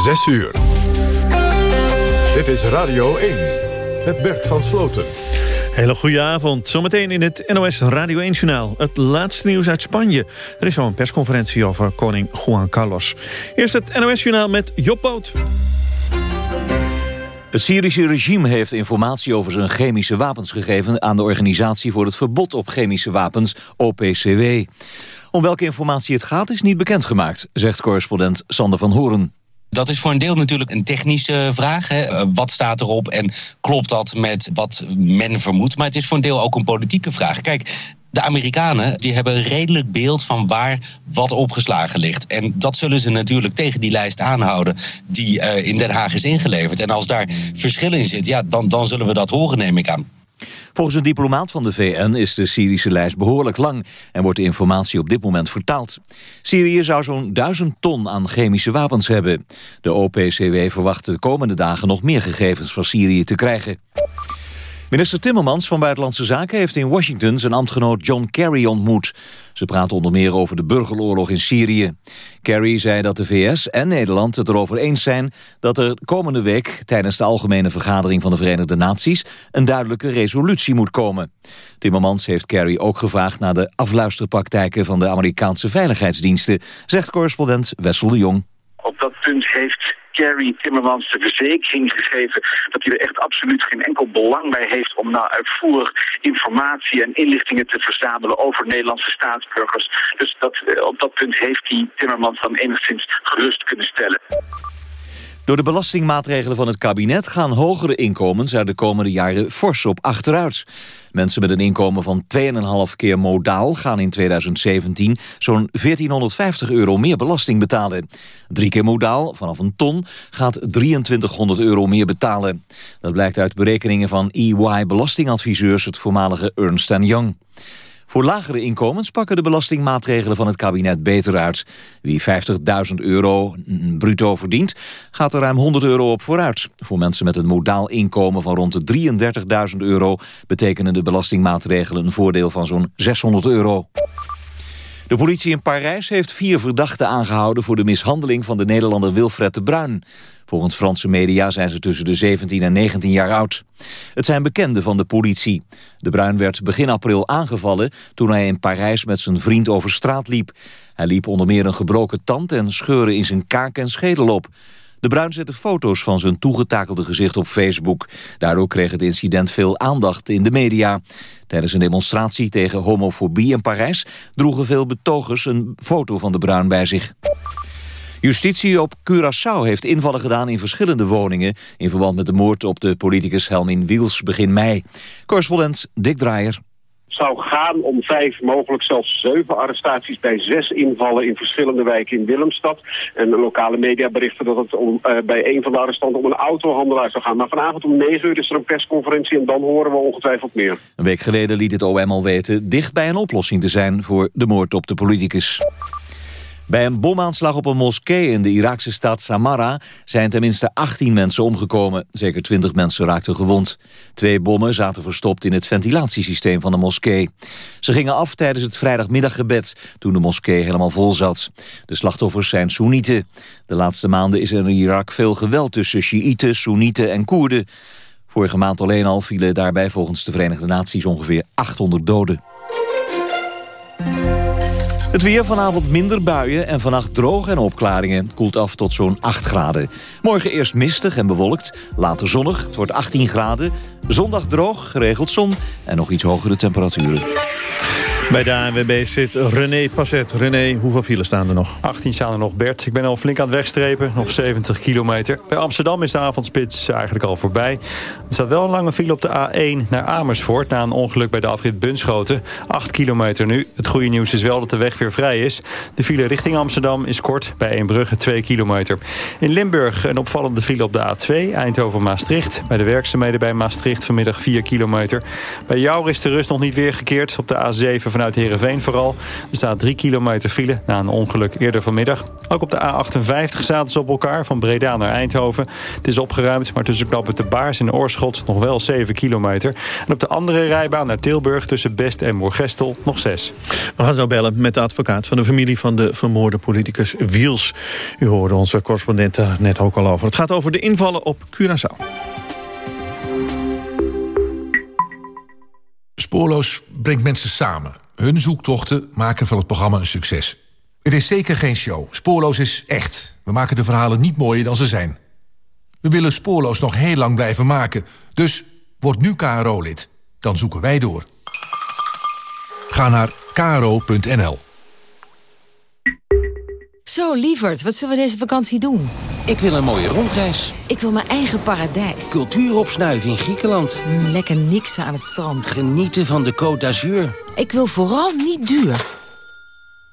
6 uur. Dit is Radio 1 met Bert van Sloten. Hele goede avond. Zometeen in het NOS Radio 1-journaal. Het laatste nieuws uit Spanje. Er is al een persconferentie over koning Juan Carlos. Eerst het NOS-journaal met Job Boot. Het Syrische regime heeft informatie over zijn chemische wapens gegeven... aan de Organisatie voor het Verbod op Chemische Wapens, OPCW. Om welke informatie het gaat is niet bekendgemaakt, zegt correspondent Sander van Horen. Dat is voor een deel natuurlijk een technische vraag. Hè. Eh, wat staat erop en klopt dat met wat men vermoedt? Maar het is voor een deel ook een politieke vraag. Kijk, de Amerikanen die hebben een redelijk beeld van waar wat opgeslagen ligt. En dat zullen ze natuurlijk tegen die lijst aanhouden die uh, in Den Haag is ingeleverd. En als daar verschil in zit, ja, dan, dan zullen we dat horen, neem ik aan. Volgens een diplomaat van de VN is de Syrische lijst behoorlijk lang... en wordt de informatie op dit moment vertaald. Syrië zou zo'n duizend ton aan chemische wapens hebben. De OPCW verwacht de komende dagen nog meer gegevens van Syrië te krijgen. Minister Timmermans van Buitenlandse Zaken heeft in Washington zijn ambtgenoot John Kerry ontmoet. Ze praten onder meer over de burgeroorlog in Syrië. Kerry zei dat de VS en Nederland het erover eens zijn dat er komende week tijdens de algemene vergadering van de Verenigde Naties een duidelijke resolutie moet komen. Timmermans heeft Kerry ook gevraagd naar de afluisterpraktijken van de Amerikaanse veiligheidsdiensten, zegt correspondent Wessel de Jong. Op dat punt heeft Kerry Timmermans de verzekering gegeven dat hij er echt absoluut geen enkel belang bij heeft om nou uitvoerig informatie en inlichtingen te verzamelen over Nederlandse staatsburgers. Dus dat, eh, op dat punt heeft hij Timmermans dan enigszins gerust kunnen stellen. Door de belastingmaatregelen van het kabinet gaan hogere inkomens er de komende jaren fors op achteruit. Mensen met een inkomen van 2,5 keer modaal gaan in 2017 zo'n 1450 euro meer belasting betalen. Drie keer modaal, vanaf een ton, gaat 2300 euro meer betalen. Dat blijkt uit berekeningen van EY Belastingadviseurs, het voormalige Ernst Young. Voor lagere inkomens pakken de belastingmaatregelen van het kabinet beter uit. Wie 50.000 euro bruto verdient, gaat er ruim 100 euro op vooruit. Voor mensen met een modaal inkomen van rond de 33.000 euro... betekenen de belastingmaatregelen een voordeel van zo'n 600 euro. De politie in Parijs heeft vier verdachten aangehouden... voor de mishandeling van de Nederlander Wilfred de Bruin. Volgens Franse media zijn ze tussen de 17 en 19 jaar oud. Het zijn bekenden van de politie. De Bruin werd begin april aangevallen toen hij in Parijs met zijn vriend over straat liep. Hij liep onder meer een gebroken tand en scheuren in zijn kaak en schedel op. De Bruin zette foto's van zijn toegetakelde gezicht op Facebook. Daardoor kreeg het incident veel aandacht in de media. Tijdens een demonstratie tegen homofobie in Parijs... droegen veel betogers een foto van de Bruin bij zich. Justitie op Curaçao heeft invallen gedaan in verschillende woningen... in verband met de moord op de politicus Helmin Wiels begin mei. Correspondent Dick Draaier zou gaan om vijf, mogelijk zelfs zeven arrestaties bij zes invallen in verschillende wijken in Willemstad. En de lokale media berichten dat het om, uh, bij een van de arrestanten om een autohandelaar zou gaan. Maar vanavond om negen uur is er een persconferentie en dan horen we ongetwijfeld meer. Een week geleden liet het OM al weten dicht bij een oplossing te zijn voor de moord op de politicus. Bij een bomaanslag op een moskee in de Iraakse stad Samarra zijn tenminste 18 mensen omgekomen. Zeker 20 mensen raakten gewond. Twee bommen zaten verstopt in het ventilatiesysteem van de moskee. Ze gingen af tijdens het vrijdagmiddaggebed toen de moskee helemaal vol zat. De slachtoffers zijn Soenieten. De laatste maanden is er in Irak veel geweld tussen Sjiïten, Soenieten en Koerden. Vorige maand alleen al vielen daarbij volgens de Verenigde Naties ongeveer 800 doden. Het weer vanavond minder buien en vannacht droog en opklaringen. Koelt af tot zo'n 8 graden. Morgen eerst mistig en bewolkt, later zonnig. Het wordt 18 graden. Zondag droog, geregeld zon en nog iets hogere temperaturen. Bij de ANWB zit René Passet. René, hoeveel files staan er nog? 18 staan er nog, Bert. Ik ben al flink aan het wegstrepen, nog 70 kilometer. Bij Amsterdam is de avondspits eigenlijk al voorbij. Er staat wel een lange file op de A1 naar Amersfoort... na een ongeluk bij de afrit Bunschoten. 8 kilometer nu. Het goede nieuws is wel dat de weg weer vrij is. De file richting Amsterdam is kort, bij Eembrugge 2 kilometer. In Limburg een opvallende file op de A2, Eindhoven-Maastricht. Bij de werkzaamheden bij Maastricht vanmiddag 4 kilometer. Bij jou is de rust nog niet weergekeerd op de A7 van vanuit Heerenveen vooral. Er staat 3 kilometer file na een ongeluk eerder vanmiddag. Ook op de A58 zaten ze op elkaar, van Breda naar Eindhoven. Het is opgeruimd, maar tussen knoppen de Baars en Oorschot nog wel 7 kilometer. En op de andere rijbaan naar Tilburg tussen Best en Moergestel nog 6. We gaan zo bellen met de advocaat van de familie van de vermoorde politicus Wiels. U hoorde onze correspondent daar net ook al over. Het gaat over de invallen op Curaçao. Spoorloos brengt mensen samen. Hun zoektochten maken van het programma een succes. Het is zeker geen show. Spoorloos is echt. We maken de verhalen niet mooier dan ze zijn. We willen Spoorloos nog heel lang blijven maken. Dus word nu KRO-lid. Dan zoeken wij door. Ga naar kro.nl. Zo, lieverd, wat zullen we deze vakantie doen? Ik wil een mooie rondreis. Ik wil mijn eigen paradijs. Cultuur opsnuiven in Griekenland. Mm, lekker niksen aan het strand. Genieten van de Côte d'Azur. Ik wil vooral niet duur.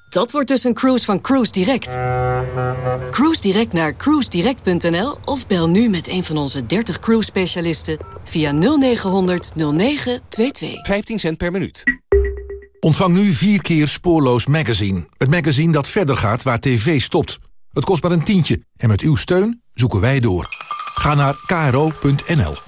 Dat wordt dus een cruise van Cruise Direct. Cruise Direct naar cruisedirect.nl of bel nu met een van onze 30 cruise specialisten via 0900 0922. 15 cent per minuut. Ontvang nu vier keer Spoorloos Magazine. Het magazine dat verder gaat waar tv stopt. Het kost maar een tientje en met uw steun zoeken wij door. Ga naar kro.nl.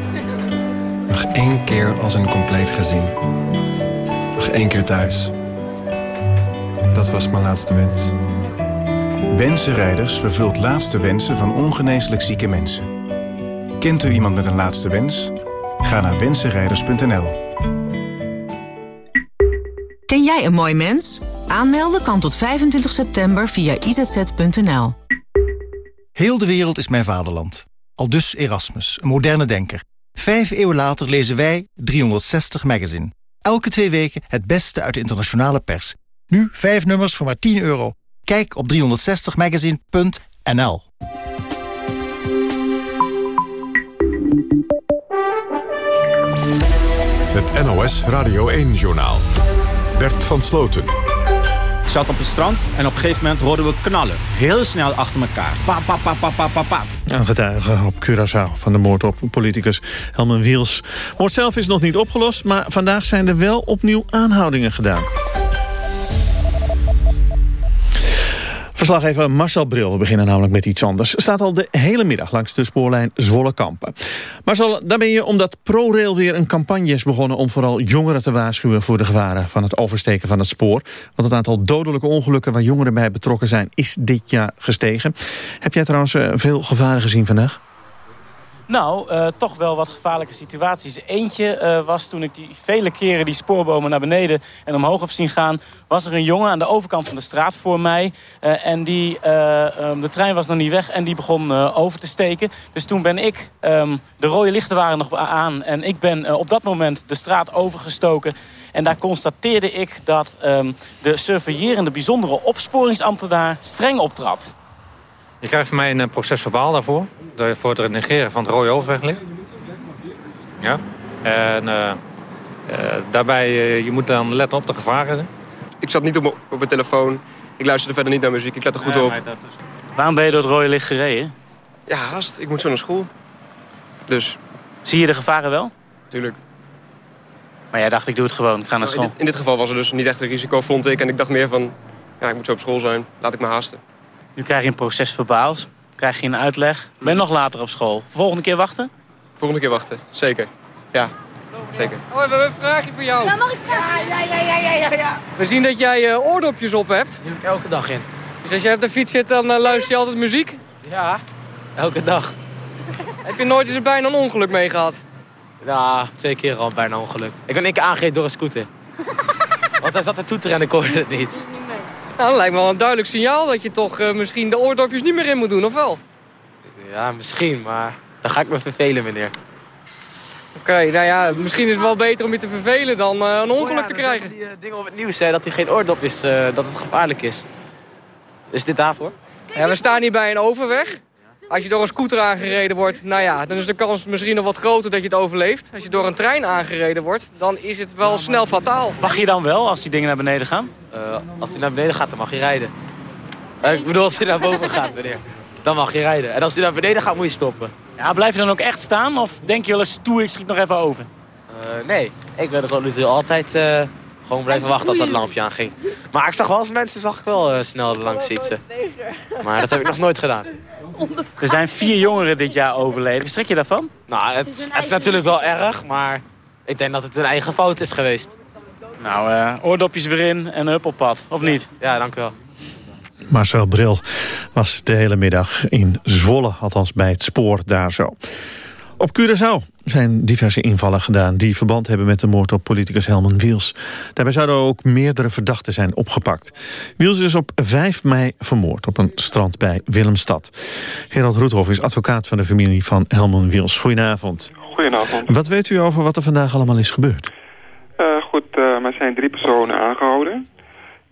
Nog één keer als een compleet gezin. Nog één keer thuis. Dat was mijn laatste wens. Wensenrijders vervult laatste wensen van ongeneeslijk zieke mensen. Kent u iemand met een laatste wens? Ga naar wensenrijders.nl. Ken jij een mooi mens? Aanmelden kan tot 25 september via izz.nl. Heel de wereld is mijn vaderland. Al dus Erasmus, een moderne denker. Vijf eeuwen later lezen wij 360 Magazine. Elke twee weken het beste uit de internationale pers. Nu vijf nummers voor maar 10 euro. Kijk op 360magazine.nl. Het NOS Radio 1-journaal. Bert van Sloten. Zat op het strand en op een gegeven moment hoorden we knallen. Heel snel achter elkaar. Pa, pa, pa, pa, pa, pa, pa. Een getuige op Curaçao van de moord op politicus Helmen Wiels. Moord zelf is nog niet opgelost, maar vandaag zijn er wel opnieuw aanhoudingen gedaan. Verslaggever Marcel Bril, we beginnen namelijk met iets anders... staat al de hele middag langs de spoorlijn Zwolle-Kampen. Marcel, daar ben je omdat ProRail weer een campagne is begonnen... om vooral jongeren te waarschuwen voor de gevaren van het oversteken van het spoor. Want het aantal dodelijke ongelukken waar jongeren bij betrokken zijn... is dit jaar gestegen. Heb jij trouwens eh, veel gevaren gezien vandaag? Nou, uh, toch wel wat gevaarlijke situaties. Eentje uh, was toen ik die vele keren die spoorbomen naar beneden en omhoog heb zien gaan... was er een jongen aan de overkant van de straat voor mij. Uh, en die, um, de trein was nog niet weg en die begon over te steken. Dus toen ben ik, um, de rode lichten waren nog aan... en ik ben op dat moment de straat overgestoken... En daar constateerde ik dat um, de surveillerende bijzondere opsporingsambtenaar streng optrad. Je krijgt van mij een procesverbaal daarvoor. Voor het negeren van het rode overweglicht. Ja. En uh, uh, daarbij, uh, je moet dan letten op de gevaren. Ik zat niet op, op mijn telefoon. Ik luisterde verder niet naar muziek. Ik let er goed op. Is... Waarom ben je door het rode licht gereden? Ja, haast. Ik moet zo naar school. Dus. Zie je de gevaren wel? Tuurlijk. Maar jij dacht, ik doe het gewoon. Ik ga naar school. In dit, in dit geval was er dus niet echt een risico, vond ik. En ik dacht meer van, ja, ik moet zo op school zijn. Laat ik me haasten. Nu krijg je een proces verbaal. Krijg je een uitleg. Ben je nog later op school. Volgende keer wachten? Volgende keer wachten, zeker. Ja, zeker. Oh, we hebben een vraagje voor jou. Ja, mag ik vragen? Ja, ja, ja, ja, ja, ja. We zien dat jij uh, oordopjes op hebt. Die heb ik elke dag in. Dus als jij op de fiets zit, dan uh, luister je altijd muziek? Ja, elke dag. Heb je nooit eens bijna een ongeluk mee gehad? Nou, twee keer al bijna een ongeluk. Ik ben één keer aangereden door een scooter. Want hij zat te toeteren en ik hoorde het niet. Nou, dat lijkt me wel een duidelijk signaal dat je toch uh, misschien de oordopjes niet meer in moet doen, of wel? Ja, misschien, maar dan ga ik me vervelen, meneer. Oké, okay, nou ja, misschien is het wel beter om je te vervelen dan uh, een ongeluk oh ja, te krijgen. Die uh, dingen op het nieuws, hè, dat hij geen oordop is, dat het gevaarlijk is. Is dit daarvoor? Ja, we staan hier bij een overweg. Als je door een scooter aangereden wordt, nou ja, dan is de kans misschien nog wat groter dat je het overleeft. Als je door een trein aangereden wordt, dan is het wel snel fataal. Mag je dan wel als die dingen naar beneden gaan? Uh, als hij naar beneden gaat, dan mag je rijden. Uh, ik bedoel, als hij naar boven gaat, meneer. Dan mag je rijden. En als hij naar beneden gaat, moet je stoppen. Ja, blijf je dan ook echt staan? Of denk je wel eens toe, ik schiet nog even over? Uh, nee, ik ben er toe altijd gewoon blijven wachten als dat lampje aanging. Maar ik zag wel als mensen zag ik wel uh, snel langs fietsen. Maar dat heb ik nog nooit gedaan. Er zijn vier jongeren dit jaar overleden. Schrik je daarvan? Nou, het, het is natuurlijk wel erg, maar ik denk dat het een eigen fout is geweest. Nou, uh, oordopjes weer in en hup op pad, of niet? Ja, dank u wel. Marcel Bril was de hele middag in Zwolle, althans bij het spoor daar zo. Op Curaçao zijn diverse invallen gedaan die verband hebben met de moord op politicus Helman Wiels. Daarbij zouden ook meerdere verdachten zijn opgepakt. Wiels is op 5 mei vermoord op een strand bij Willemstad. Gerald Roethoff is advocaat van de familie van Helman Wiels. Goedenavond. Goedenavond. Wat weet u over wat er vandaag allemaal is gebeurd? Uh, goed, uh, er zijn drie personen aangehouden.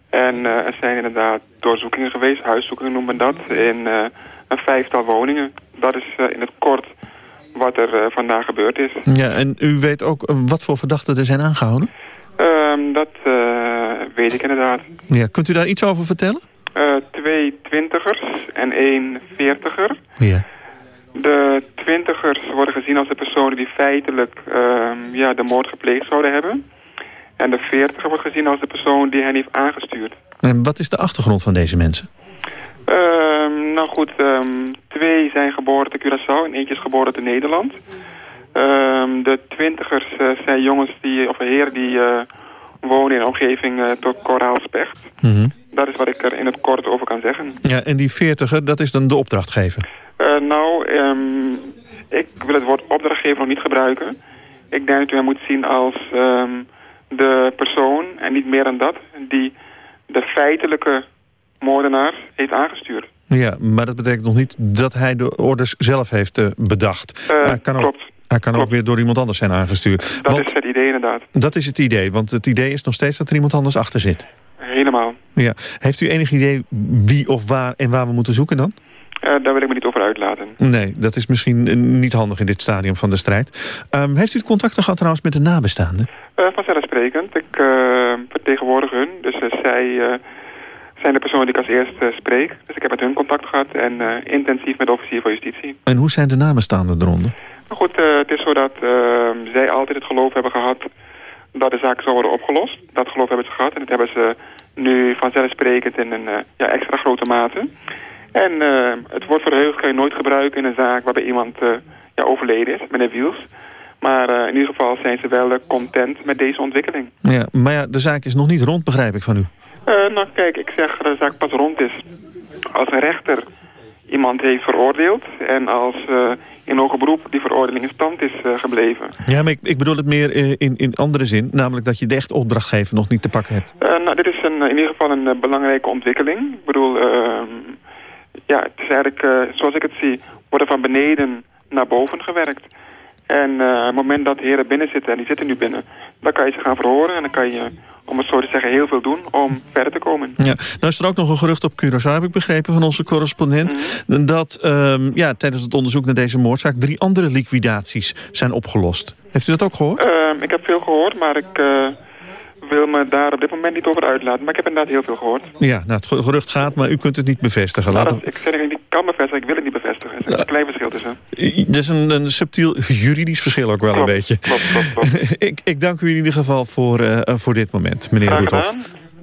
En uh, er zijn inderdaad doorzoekingen geweest, huiszoekingen noemen we dat, in een vijftal woningen. Dat is in het kort wat er uh, vandaag gebeurd is. Ja, en u weet ook uh, wat voor verdachten er zijn aangehouden? Um, dat uh, weet ik inderdaad. Ja, kunt u daar iets over vertellen? twee twintigers en één veertiger. Ja. De twintigers worden gezien als de personen die feitelijk ehm, ja, de moord gepleegd zouden hebben. En de veertiger wordt gezien als de persoon die hen heeft aangestuurd. En wat is de achtergrond van deze mensen? Uh, nou goed, um, twee zijn geboren te Curaçao en eentje is geboren te Nederland. Um, de twintigers uh, zijn jongens die, of heren die uh, wonen in de omgeving uh, tot Koraalspecht. Mm -hmm. Dat is wat ik er in het kort over kan zeggen. Ja, en die veertiger, dat is dan de opdrachtgever? nou, ik wil het woord opdrachtgever nog niet gebruiken. Ik denk dat u hem moet zien als de persoon, en niet meer dan dat, die de feitelijke moordenaar heeft aangestuurd. Ja, maar dat betekent nog niet dat hij de orders zelf heeft uh, bedacht. Hij kan, klopt. Ook, hij kan klopt. ook weer door iemand anders zijn aangestuurd. Dat want, is het idee inderdaad. Dat is het idee, want het idee is nog steeds dat er iemand anders achter zit. Helemaal. Ja. Heeft u enig idee wie of waar en waar we moeten zoeken dan? Uh, daar wil ik me niet over uitlaten. Nee, dat is misschien niet handig in dit stadium van de strijd. Um, heeft u contact gehad trouwens met de nabestaanden? Uh, vanzelfsprekend. Ik uh, vertegenwoordig hun. Dus zij zijn de personen die ik als eerste spreek. Dus ik heb met hun contact gehad en intensief met de officier van justitie. En hoe zijn de nabestaanden eronder? Nou goed, het is zo dat zij altijd het geloof hebben gehad dat de zaak zou worden opgelost. Dat geloof hebben ze gehad en dat hebben ze nu vanzelfsprekend in een ja, extra grote mate. En het woord verheugd kan je nooit gebruiken in een zaak waarbij iemand ja, overleden is, meneer Wiels. Maar in ieder geval zijn ze wel content met deze ontwikkeling. Ja, maar ja, de zaak is nog niet rond, begrijp ik van u. nou kijk, ik zeg dat de zaak pas rond is als een rechter iemand heeft veroordeeld. En als in hoger beroep die veroordeling in stand is gebleven. Ja, maar ik, ik bedoel het meer in, in andere zin. Namelijk dat je de echt opdrachtgever nog niet te pakken hebt. nou, dit is een, in ieder geval een belangrijke ontwikkeling. Ik bedoel ehm, ja, het is eigenlijk, zoals ik het zie, worden van beneden naar boven gewerkt. En uh, op het moment dat heren binnen zitten, en die zitten nu binnen, dan kan je ze gaan verhoren en dan kan je, om het zo te zeggen, heel veel doen om verder te komen. Ja, nou is er ook nog een gerucht op Curaçao, heb ik begrepen van onze correspondent, mm -hmm. dat um, ja, tijdens het onderzoek naar deze moordzaak drie andere liquidaties zijn opgelost. Heeft u dat ook gehoord? Uh, ik heb veel gehoord, maar ik... Uh, wil me daar op dit moment niet over uitlaten. Maar ik heb inderdaad heel veel gehoord. Ja, nou, het gerucht gaat, maar u kunt het niet bevestigen. Nou, dat, ik zeg niet kan bevestigen, ik wil het niet bevestigen. Er is een klein verschil tussen. Er is een, een subtiel juridisch verschil ook wel klopt, een beetje. Klopt, klopt, klopt. ik, ik dank u in ieder geval voor, uh, voor dit moment, meneer Roethoff.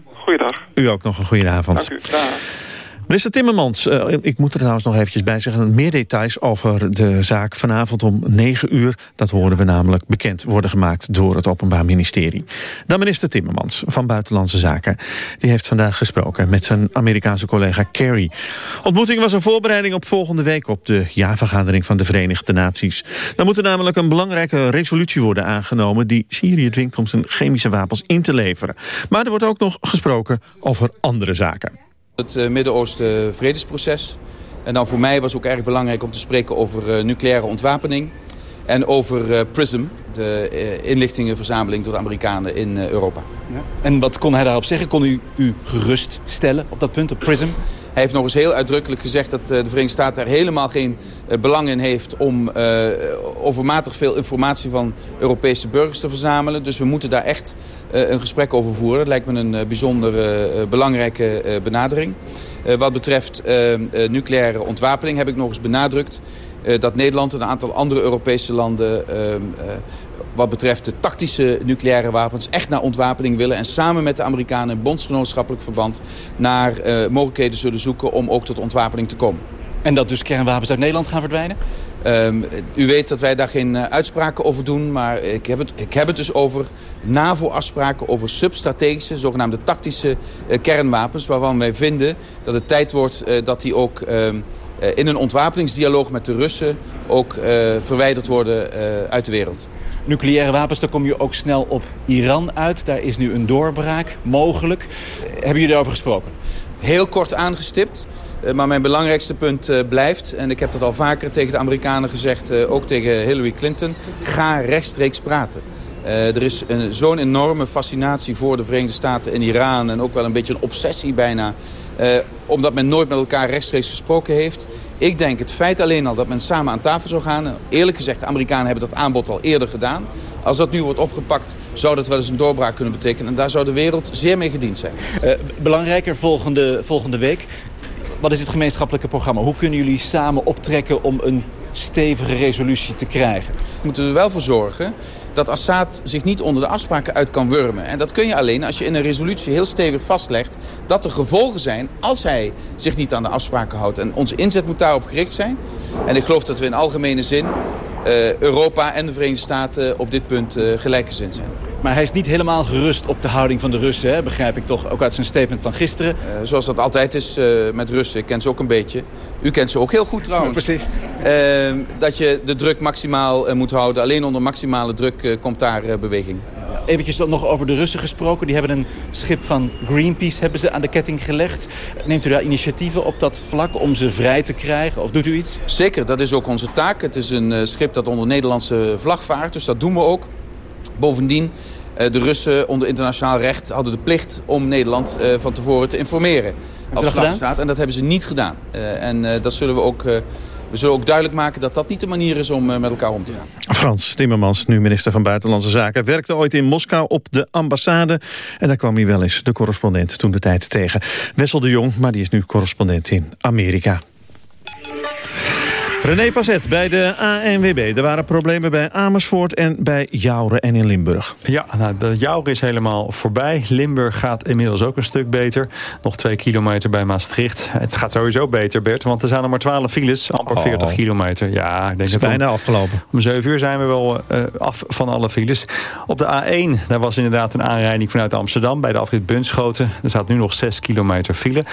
Goeiedag. U ook nog een goede avond. Dank u. Dag. Minister Timmermans, uh, ik moet er trouwens nog eventjes bij zeggen... meer details over de zaak vanavond om 9 uur. Dat horen we namelijk bekend worden gemaakt door het Openbaar Ministerie. Dan minister Timmermans van Buitenlandse Zaken. Die heeft vandaag gesproken met zijn Amerikaanse collega Kerry. Ontmoeting was een voorbereiding op volgende week... op de jaarvergadering van de Verenigde Naties. Dan moet er namelijk een belangrijke resolutie worden aangenomen... die Syrië dwingt om zijn chemische wapens in te leveren. Maar er wordt ook nog gesproken over andere zaken. Het uh, Midden-Oosten vredesproces. En dan voor mij was ook erg belangrijk om te spreken over uh, nucleaire ontwapening. En over uh, PRISM, de inlichtingenverzameling door de Amerikanen in Europa. Ja. En wat kon hij daarop zeggen? Kon u u gerust stellen op dat punt, op PRISM? Hij heeft nog eens heel uitdrukkelijk gezegd dat de Verenigde Staten er helemaal geen belang in heeft... om overmatig veel informatie van Europese burgers te verzamelen. Dus we moeten daar echt een gesprek over voeren. Dat lijkt me een bijzonder belangrijke benadering. wat betreft nucleaire ontwapening heb ik nog eens benadrukt... dat Nederland en een aantal andere Europese landen ehm, wat betreft de tactische nucleaire wapens echt naar ontwapening willen. En samen met de Amerikanen in bondsgenootschappelijk verband naar uh, mogelijkheden zullen zoeken om ook tot ontwapening te komen. En dat dus kernwapens uit Nederland gaan verdwijnen? Um, u weet dat wij daar geen uh, uitspraken over doen, maar ik heb het, ik heb het dus over NAVO-afspraken over substrategische, zogenaamde tactische uh, kernwapens, waarvan wij vinden dat het tijd wordt dat die ook ehm, in een ontwapeningsdialoog met de Russen ook verwijderd worden uit de wereld nucleaire wapens, dan kom je ook snel op Iran uit. Daar is nu een doorbraak mogelijk. Hebben jullie daarover gesproken? Heel kort aangestipt. Eh, maar mijn belangrijkste punt eh, blijft, en ik heb dat al vaker tegen de Amerikanen gezegd, eh, ook tegen Hillary Clinton, ga rechtstreeks praten. er is zo'n enorme fascinatie voor de Verenigde Staten in Iran en ook wel een beetje een obsessie bijna, omdat men nooit met elkaar rechtstreeks gesproken heeft. Ik denk het feit alleen al dat men samen aan tafel zou gaan... eerlijk gezegd, de Amerikanen hebben dat aanbod al eerder gedaan. Als dat nu wordt opgepakt, zou dat wel eens een doorbraak kunnen betekenen. En daar zou de wereld zeer mee gediend zijn. Uh, belangrijker volgende, volgende week. Wat is het gemeenschappelijke programma? Hoe kunnen jullie samen optrekken om een stevige resolutie te krijgen? We moeten er wel voor zorgen dat Assad zich niet onder de afspraken uit kan wurmen. En dat kun je alleen als je in een resolutie heel stevig vastlegt... dat er gevolgen zijn als hij zich niet aan de afspraken houdt. En onze inzet moet daarop gericht zijn. En ik geloof dat we in algemene zin uh, Europa en de Verenigde Staten op dit punt uh, gelijkgezind zijn. Maar hij is niet helemaal gerust op de houding van de Russen, hè? begrijp ik toch, ook uit zijn statement van gisteren. Uh, zoals dat altijd is met Russen, ik ken ze ook een beetje. U kent ze ook heel goed trouwens. precies. Ehm, dat je de druk maximaal moet houden. Alleen onder maximale druk komt daar beweging. Eventjes nog over de Russen gesproken. Die hebben een schip van Greenpeace hebben ze aan de ketting gelegd. Neemt u daar initiatieven op dat vlak om ze vrij te krijgen? Of doet u iets? Zeker, dat is ook onze taak. Het is een schip dat onder Nederlandse vlag vaart. Dus dat doen we ook. Bovendien, eh, de Russen onder internationaal recht hadden de plicht om Nederland eh, van tevoren te informeren. Heb dat gedaan? Staat. En dat hebben ze niet gedaan. Eh, en dat zullen we ook... We zullen ook duidelijk maken dat dat niet de manier is om met elkaar om te gaan. Frans Timmermans, nu minister van Buitenlandse Zaken... werkte ooit in Moskou op de ambassade. En daar kwam hij wel eens de correspondent toen de tijd tegen. Wessel de Jong, maar die is nu correspondent in Amerika. René Passet bij de ANWB. Er waren problemen bij Amersfoort en bij Jouren en in Limburg. Ja, nou, de Jouren is helemaal voorbij. Limburg gaat inmiddels ook een stuk beter. Nog twee kilometer bij Maastricht. Het gaat sowieso beter, Bert, want er zijn nog maar 12 files. Amper 40 kilometer. Ja, ik denk het is bijna afgelopen. Om 7 uur zijn we wel uh, af van alle files. Op de A1, daar was inderdaad een aanrijding vanuit Amsterdam... bij de afrit Bunschoten. Er staat nu nog 6 kilometer file.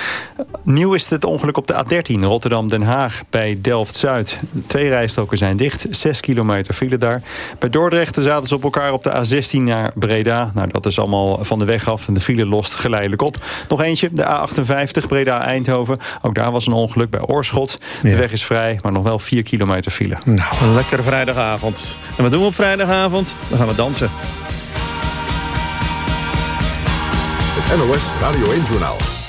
Nieuw is het ongeluk op de A13, Rotterdam-Den Haag... bij Delft-Zuid. Twee rijstroken zijn dicht. Zes kilometer file daar. Bij Dordrecht zaten ze op elkaar op de A16 naar Breda. Nou, dat is allemaal van de weg af. En de file lost geleidelijk op. Nog eentje, de A58 Breda-Eindhoven. Ook daar was een ongeluk bij Oorschot. De weg is vrij, maar nog wel vier kilometer file. Nou, een lekkere vrijdagavond. En wat doen we op vrijdagavond? Dan gaan we dansen. Het NOS Radio 1 Journaal.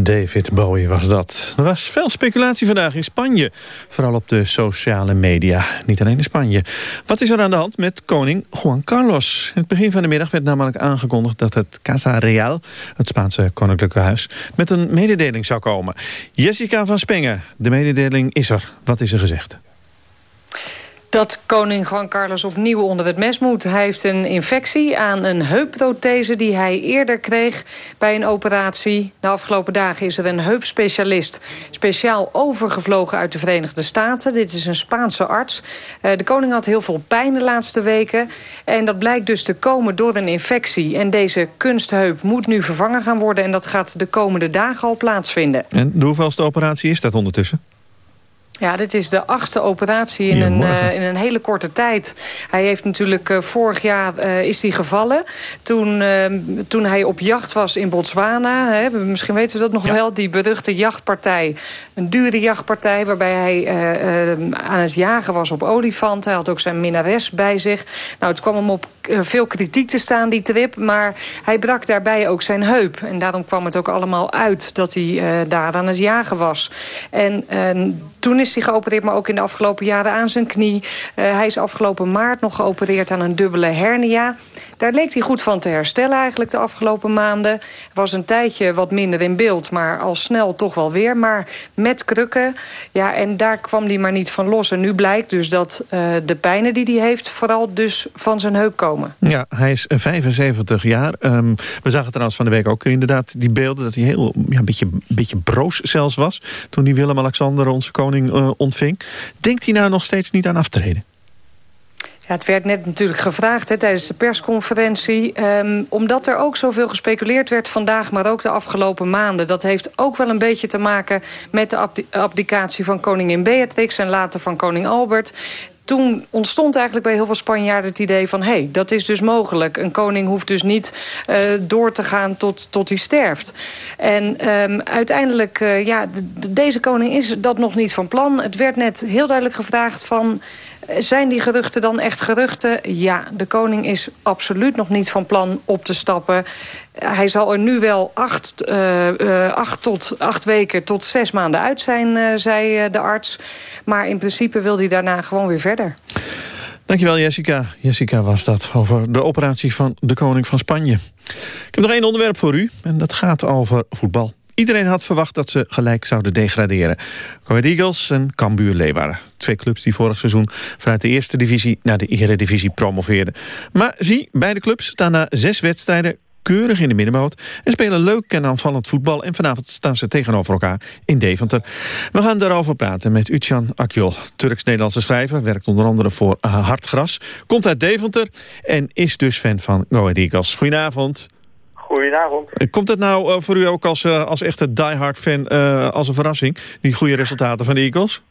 David Bowie was dat. Er was veel speculatie vandaag in Spanje. Vooral op de sociale media. Niet alleen in Spanje. Wat is er aan de hand met koning Juan Carlos? In het begin van de middag werd namelijk aangekondigd... dat het Casa Real, het Spaanse koninklijke huis... met een mededeling zou komen. Jessica van Spengen, de mededeling is er. Wat is er gezegd? Dat koning Juan Carlos opnieuw onder het mes moet. Hij heeft een infectie aan een heupprothese die hij eerder kreeg bij een operatie. De afgelopen dagen is er een heupspecialist speciaal overgevlogen uit de Verenigde Staten. Dit is een Spaanse arts. Eh, de koning had heel veel pijn de laatste weken. En dat blijkt dus te komen door een infectie. En deze kunstheup moet nu vervangen gaan worden. En dat gaat de komende dagen al plaatsvinden. En de hoeveelste operatie is dat ondertussen? Ja, dit is de achtste operatie in een, uh, in een hele korte tijd. Hij heeft natuurlijk uh, vorig jaar uh, is hij gevallen. Toen, ehm, toen hij op jacht was in Botswana. Hè, misschien weten we dat nog ja. wel. Die beruchte jachtpartij. Een dure jachtpartij waarbij hij ehm, aan het jagen was op olifanten. Hij had ook zijn minnares bij zich. Nou, het kwam hem op veel kritiek te staan, die trip. Maar hij brak daarbij ook zijn heup. En daarom kwam het ook allemaal uit dat hij daar aan het jagen was. En ehm, toen is hij geopereerd, maar ook in de afgelopen jaren aan zijn knie. Uh, hij is afgelopen maart nog geopereerd aan een dubbele hernia. Daar leek hij goed van te herstellen eigenlijk de afgelopen maanden. Was een tijdje wat minder in beeld, maar al snel toch wel weer. Maar met krukken, ja, en daar kwam hij maar niet van los. En nu blijkt dus dat uh, de pijnen die hij heeft... vooral dus van zijn heup komen. Ja, hij is 75 jaar. Um, we zagen trouwens van de week ook inderdaad die beelden... dat hij heel, ja, een beetje, beetje broos zelfs was... toen hij Willem-Alexander, onze koning, uh, ontving. Denkt hij nou nog steeds niet aan aftreden? Het werd net natuurlijk gevraagd hè, tijdens de persconferentie. Um, omdat er ook zoveel gespeculeerd werd vandaag, maar ook de afgelopen maanden. Dat heeft ook wel een beetje te maken met de abdicatie van koningin Beatrix... en later van koning Albert toen ontstond eigenlijk bij heel veel Spanjaarden het idee van... hé, hey, dat is dus mogelijk. Een koning hoeft dus niet uh, door te gaan tot, tot hij sterft. En um, uiteindelijk, uh, ja, deze koning is dat nog niet van plan. Het werd net heel duidelijk gevraagd van... Zijn die geruchten dan echt geruchten? Ja, de koning is absoluut nog niet van plan op te stappen. Hij zal er nu wel acht, uh, uh, acht, tot, acht weken tot zes maanden uit zijn, uh, zei de arts. Maar in principe wil hij daarna gewoon weer verder. Dankjewel Jessica. Jessica was dat over de operatie van de koning van Spanje. Ik heb nog één onderwerp voor u en dat gaat over voetbal. Iedereen had verwacht dat ze gelijk zouden degraderen. Go Eagles en Cambuur Leeuwarden. Twee clubs die vorig seizoen vanuit de eerste divisie naar de eredivisie promoveerden. Maar zie, beide clubs staan na zes wedstrijden keurig in de middenmoot... en spelen leuk en aanvallend voetbal. En vanavond staan ze tegenover elkaar in Deventer. We gaan daarover praten met Uçan Akjol, Turks-Nederlandse schrijver... werkt onder andere voor Hartgras, komt uit Deventer... en is dus fan van Go Eagles. Goedenavond. Goedenavond. Komt het nou uh, voor u ook als, uh, als echte diehard fan uh, als een verrassing? Die goede resultaten van de Eagles?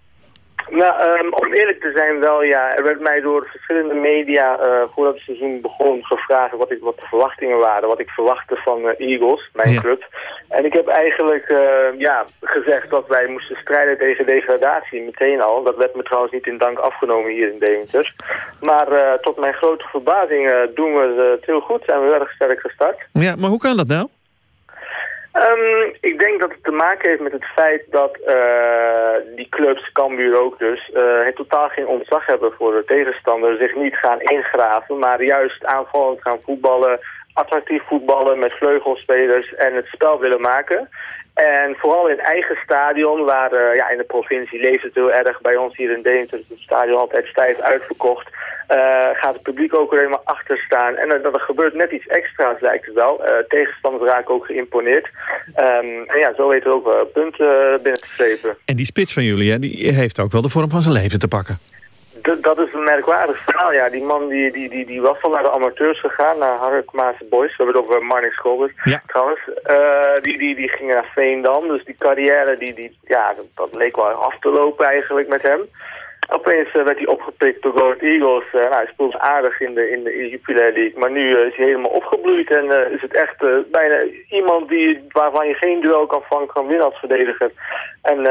Nou, um, om eerlijk te zijn wel, ja. Er werd mij door verschillende media uh, voordat het seizoen begon gevraagd wat, ik, wat de verwachtingen waren. Wat ik verwachtte van uh, Eagles, mijn ja. club. En ik heb eigenlijk uh, ja, gezegd dat wij moesten strijden tegen degradatie meteen al. Dat werd me trouwens niet in dank afgenomen hier in Deventer. Maar tot mijn grote verbazing doen we het heel goed. Zijn we erg sterk gestart. Ja, maar hoe kan dat nou? Um, ik denk dat het te maken heeft met het feit dat uh, die clubs, Cambuur ook dus, uh, het totaal geen ontzag hebben voor de tegenstander, zich niet gaan ingraven, maar juist aanvallend gaan voetballen, attractief voetballen met vleugelspelers en het spel willen maken. En vooral in eigen stadion, waar uh, ja, in de provincie leeft het heel erg. Bij ons hier in Deventer is het stadion altijd stijf uitverkocht. Uh, gaat het publiek ook alleen maar achter staan. En uh, er gebeurt net iets extra's lijkt het wel. tegenstanders raken ook geïmponeerd. Um, en ja, zo weten we ook punten binnen te slepen. En die spits van jullie, hè, die heeft ook wel de vorm van zijn leven te pakken. Dat is een merkwaardig verhaal, ja. Die man die, die, die, die was al naar de amateurs gegaan, naar Harkmaas Boys. We hebben het over Marnix Scholbers, ja. trouwens. Uh, die, die, die ging naar Veendam, dus die carrière, die, die, ja, dat, dat leek wel af te lopen eigenlijk met hem. Opeens werd hij opgepikt door Gold Eagles. nou, hij speelt aardig in de, in de Jupiler League. Maar nu is hij helemaal opgebloeid. En is het echt bijna iemand die, waarvan je geen duel kan van kan winnen als verdediger. En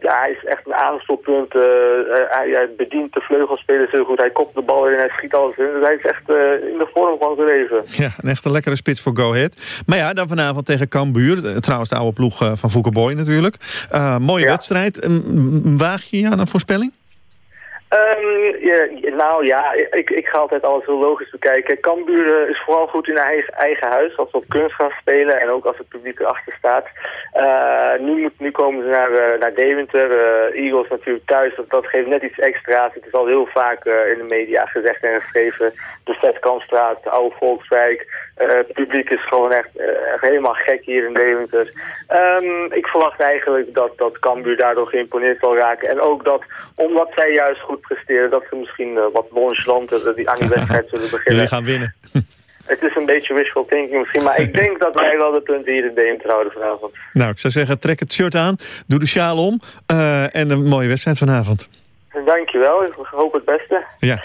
ja, hij is echt een aanspeelpunt. hij, hij, bedient de vleugelspelers heel goed. Hij kopt de bal in en hij schiet alles in. Dus hij is echt in de vorm van zijn leven. Ja, een echt een lekkere spits voor Go Ahead. Maar ja, dan vanavond tegen Cambuur. Trouwens de oude ploeg van Fouke Boy natuurlijk. mooie wedstrijd. Waag je aan een voorspelling? Ja, nou ja, ik, ik ga altijd alles heel logisch bekijken. Cambuur is vooral goed in eigen, eigen huis, als ze op kunstgras spelen en ook als het publiek erachter staat. Uh, nu, moet, nu komen ze naar, uh, naar Deventer, uh, Eagles natuurlijk thuis, dat, dat geeft net iets extra's. Het is al heel vaak in de media gezegd en geschreven. De Vetkampstraat, de oude Volkswijk, het publiek is gewoon echt, helemaal gek hier in Deventer. Um, ik verwacht eigenlijk dat, dat daardoor geïmponeerd zal raken. En ook dat, omdat zij juist goed presteren, dat ze misschien uh, wat nonchalanter die aan die wedstrijd zullen beginnen. Jullie gaan winnen. Het is een beetje wishful thinking misschien, maar ik denk dat wij wel de punten hier in houden vanavond. Nou, ik zou zeggen, trek het shirt aan, doe de sjaal om uh, en een mooie wedstrijd vanavond. Dankjewel, ik hoop het beste. Ja,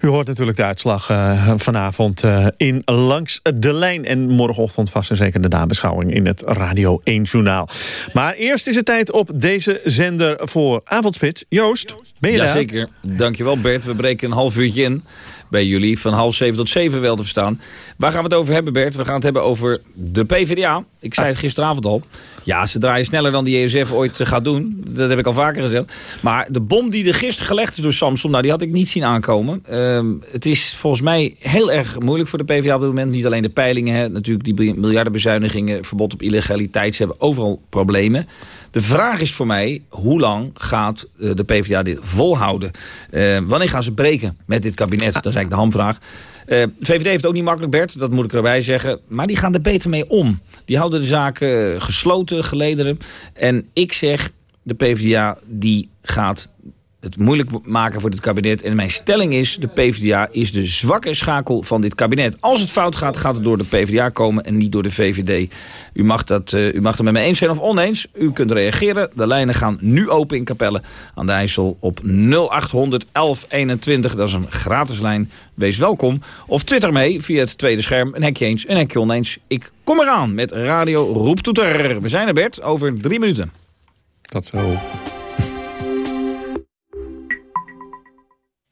u hoort natuurlijk de uitslag uh, vanavond uh, in Langs de Lijn. En morgenochtend vast en zeker de nabeschouwing in het Radio 1 Journaal. Maar eerst is het tijd op deze zender voor Avondspits. Joost, ben je Jazeker. daar? Jazeker, dankjewel Bert. We breken een half uurtje in bij jullie. Van half zeven tot zeven wel te verstaan. Waar gaan we het over hebben, Bert? We gaan het hebben over de PvdA. Ik zei het gisteravond al. Ja, ze draaien sneller dan die ESF ooit eh, gaat doen. Dat heb ik al vaker gezegd. Maar de bom die er gisteren gelegd is door Samson... nou, die had ik niet zien aankomen. Ehm, het is volgens mij heel erg moeilijk voor de PvdA op dit moment. Niet alleen de peilingen, hè. natuurlijk die miljardenbezuinigingen... verbod op illegaliteit, ze hebben overal problemen. De vraag is voor mij, hoe lang gaat eh, de PvdA dit volhouden? Uh, wanneer gaan ze breken met dit kabinet? Dat is eigenlijk de hamvraag. Uh, de VVD heeft het ook niet makkelijk, Bert, dat moet ik erbij zeggen. Maar die gaan er beter mee om. Die houden de zaken gesloten, gelederen. En ik zeg, de PvdA die gaat het moeilijk maken voor dit kabinet. En mijn stelling is, de PvdA is de zwakke schakel van dit kabinet. Als het fout gaat, gaat het door de PvdA komen en niet door de VVD. U mag, dat, uh, u mag het met me eens zijn of oneens. U kunt reageren. De lijnen gaan nu open in Capelle aan de IJssel op 0800 1121. Dat is een gratis lijn. Wees welkom. Of twitter mee via het tweede scherm. Een hekje eens, een hekje oneens. Ik kom eraan met Radio Roeptoeter. We zijn er, Bert, over drie minuten. Dat zo.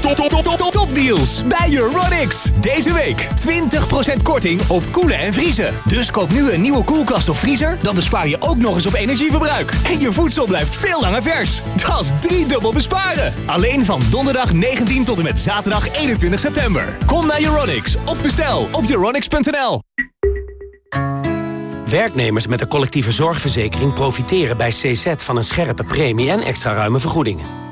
Top, top, top, top, top, topdeals bij Euronics. Deze week 20% korting op koelen en vriezen. Dus koop nu een nieuwe koelkast of vriezer, dan bespaar je ook nog eens op energieverbruik. En je voedsel blijft veel langer vers. Dat is driedubbel besparen. Alleen van donderdag 19 tot en met zaterdag 21 september. Kom naar Euronics of bestel op euronics.nl. Werknemers met een collectieve zorgverzekering profiteren bij CZ van een scherpe premie en extra ruime vergoedingen.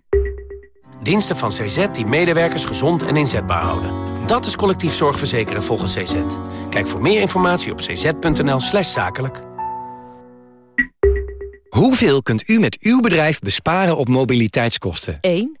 Diensten van CZ die medewerkers gezond en inzetbaar houden. Dat is collectief zorgverzekeren volgens CZ. Kijk voor meer informatie op cz.nl slash zakelijk. Hoeveel kunt u met uw bedrijf besparen op mobiliteitskosten? 1.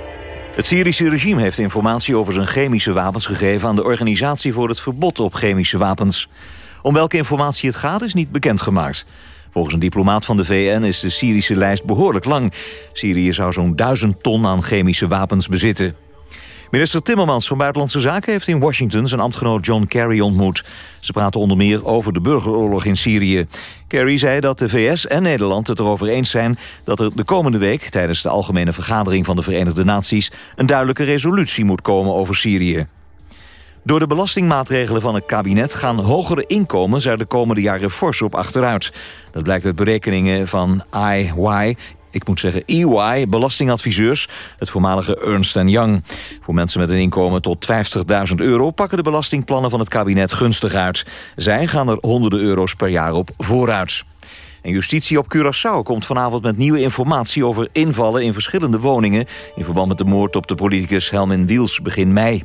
Het Syrische regime heeft informatie over zijn chemische wapens gegeven... aan de Organisatie voor het Verbod op Chemische Wapens. Om welke informatie het gaat is niet bekendgemaakt. Volgens een diplomaat van de VN is de Syrische lijst behoorlijk lang. Syrië zou zo'n duizend ton aan chemische wapens bezitten. Minister Timmermans van Buitenlandse Zaken heeft in Washington zijn ambtgenoot John Kerry ontmoet. Ze praten onder meer over de burgeroorlog in Syrië. Kerry zei dat de VS en Nederland het erover eens zijn dat er de komende week tijdens de algemene vergadering van de Verenigde Naties een duidelijke resolutie moet komen over Syrië. Door de belastingmaatregelen van het kabinet gaan hogere inkomens er de komende jaren fors op achteruit. Dat blijkt uit berekeningen van IY, ik moet zeggen EY, belastingadviseurs, het voormalige Ernst Young. Voor mensen met een inkomen tot 50.000 euro pakken de belastingplannen van het kabinet gunstig uit. Zij gaan er honderden euro's per jaar op vooruit. En justitie op Curaçao komt vanavond met nieuwe informatie over invallen in verschillende woningen... in verband met de moord op de politicus Helmin Wiels begin mei.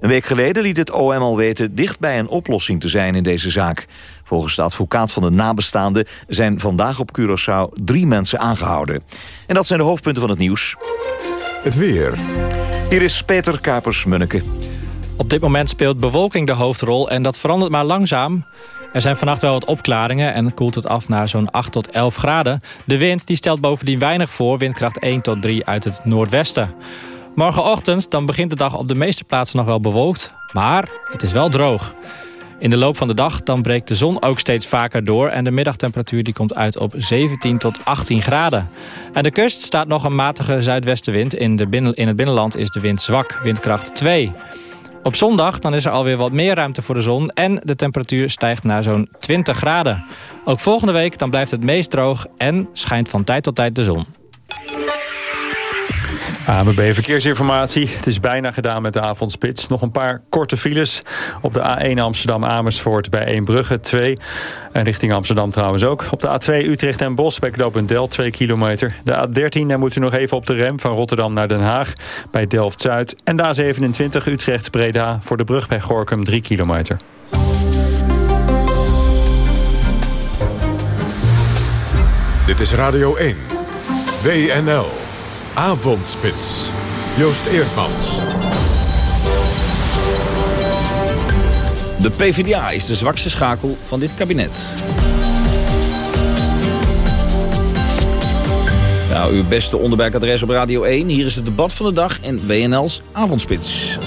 Een week geleden liet het OM al weten dicht bij een oplossing te zijn in deze zaak. Volgens de advocaat van de nabestaanden zijn vandaag op Curaçao drie mensen aangehouden. En dat zijn de hoofdpunten van het nieuws. Het weer. Hier is Peter Kapers-Munneke. Op dit moment speelt bewolking de hoofdrol en dat verandert maar langzaam. Er zijn vannacht wel wat opklaringen en koelt het af naar zo'n 8 tot 11 graden. De wind die stelt bovendien weinig voor, windkracht 1 tot 3 uit het noordwesten. Morgenochtend dan begint de dag op de meeste plaatsen nog wel bewolkt, maar het is wel droog. In de loop van de dag dan breekt de zon ook steeds vaker door... en de middagtemperatuur die komt uit op 17 tot 18 graden. Aan de kust staat nog een matige zuidwestenwind. In, de binnen, in het binnenland is de wind zwak, windkracht 2. Op zondag dan is er alweer wat meer ruimte voor de zon... en de temperatuur stijgt naar zo'n 20 graden. Ook volgende week dan blijft het meest droog... en schijnt van tijd tot tijd de zon. ABB Verkeersinformatie. Het is bijna gedaan met de avondspits. Nog een paar korte files. Op de A1 Amsterdam-Amersfoort bij Eembrugge 2. En richting Amsterdam trouwens ook. Op de A2 Utrecht en Bos bij Del 2 kilometer. De A13 daar moet u nog even op de rem van Rotterdam naar Den Haag bij Delft-Zuid. En de A27 Utrecht-Breda voor de brug bij Gorkum 3 kilometer. Dit is Radio 1. WNL. Avondspits. Joost Eerdmans. De PvdA is de zwakste schakel van dit kabinet. Nou, uw beste onderwijkadres op Radio 1. Hier is het debat van de dag en WNL's Avondspits.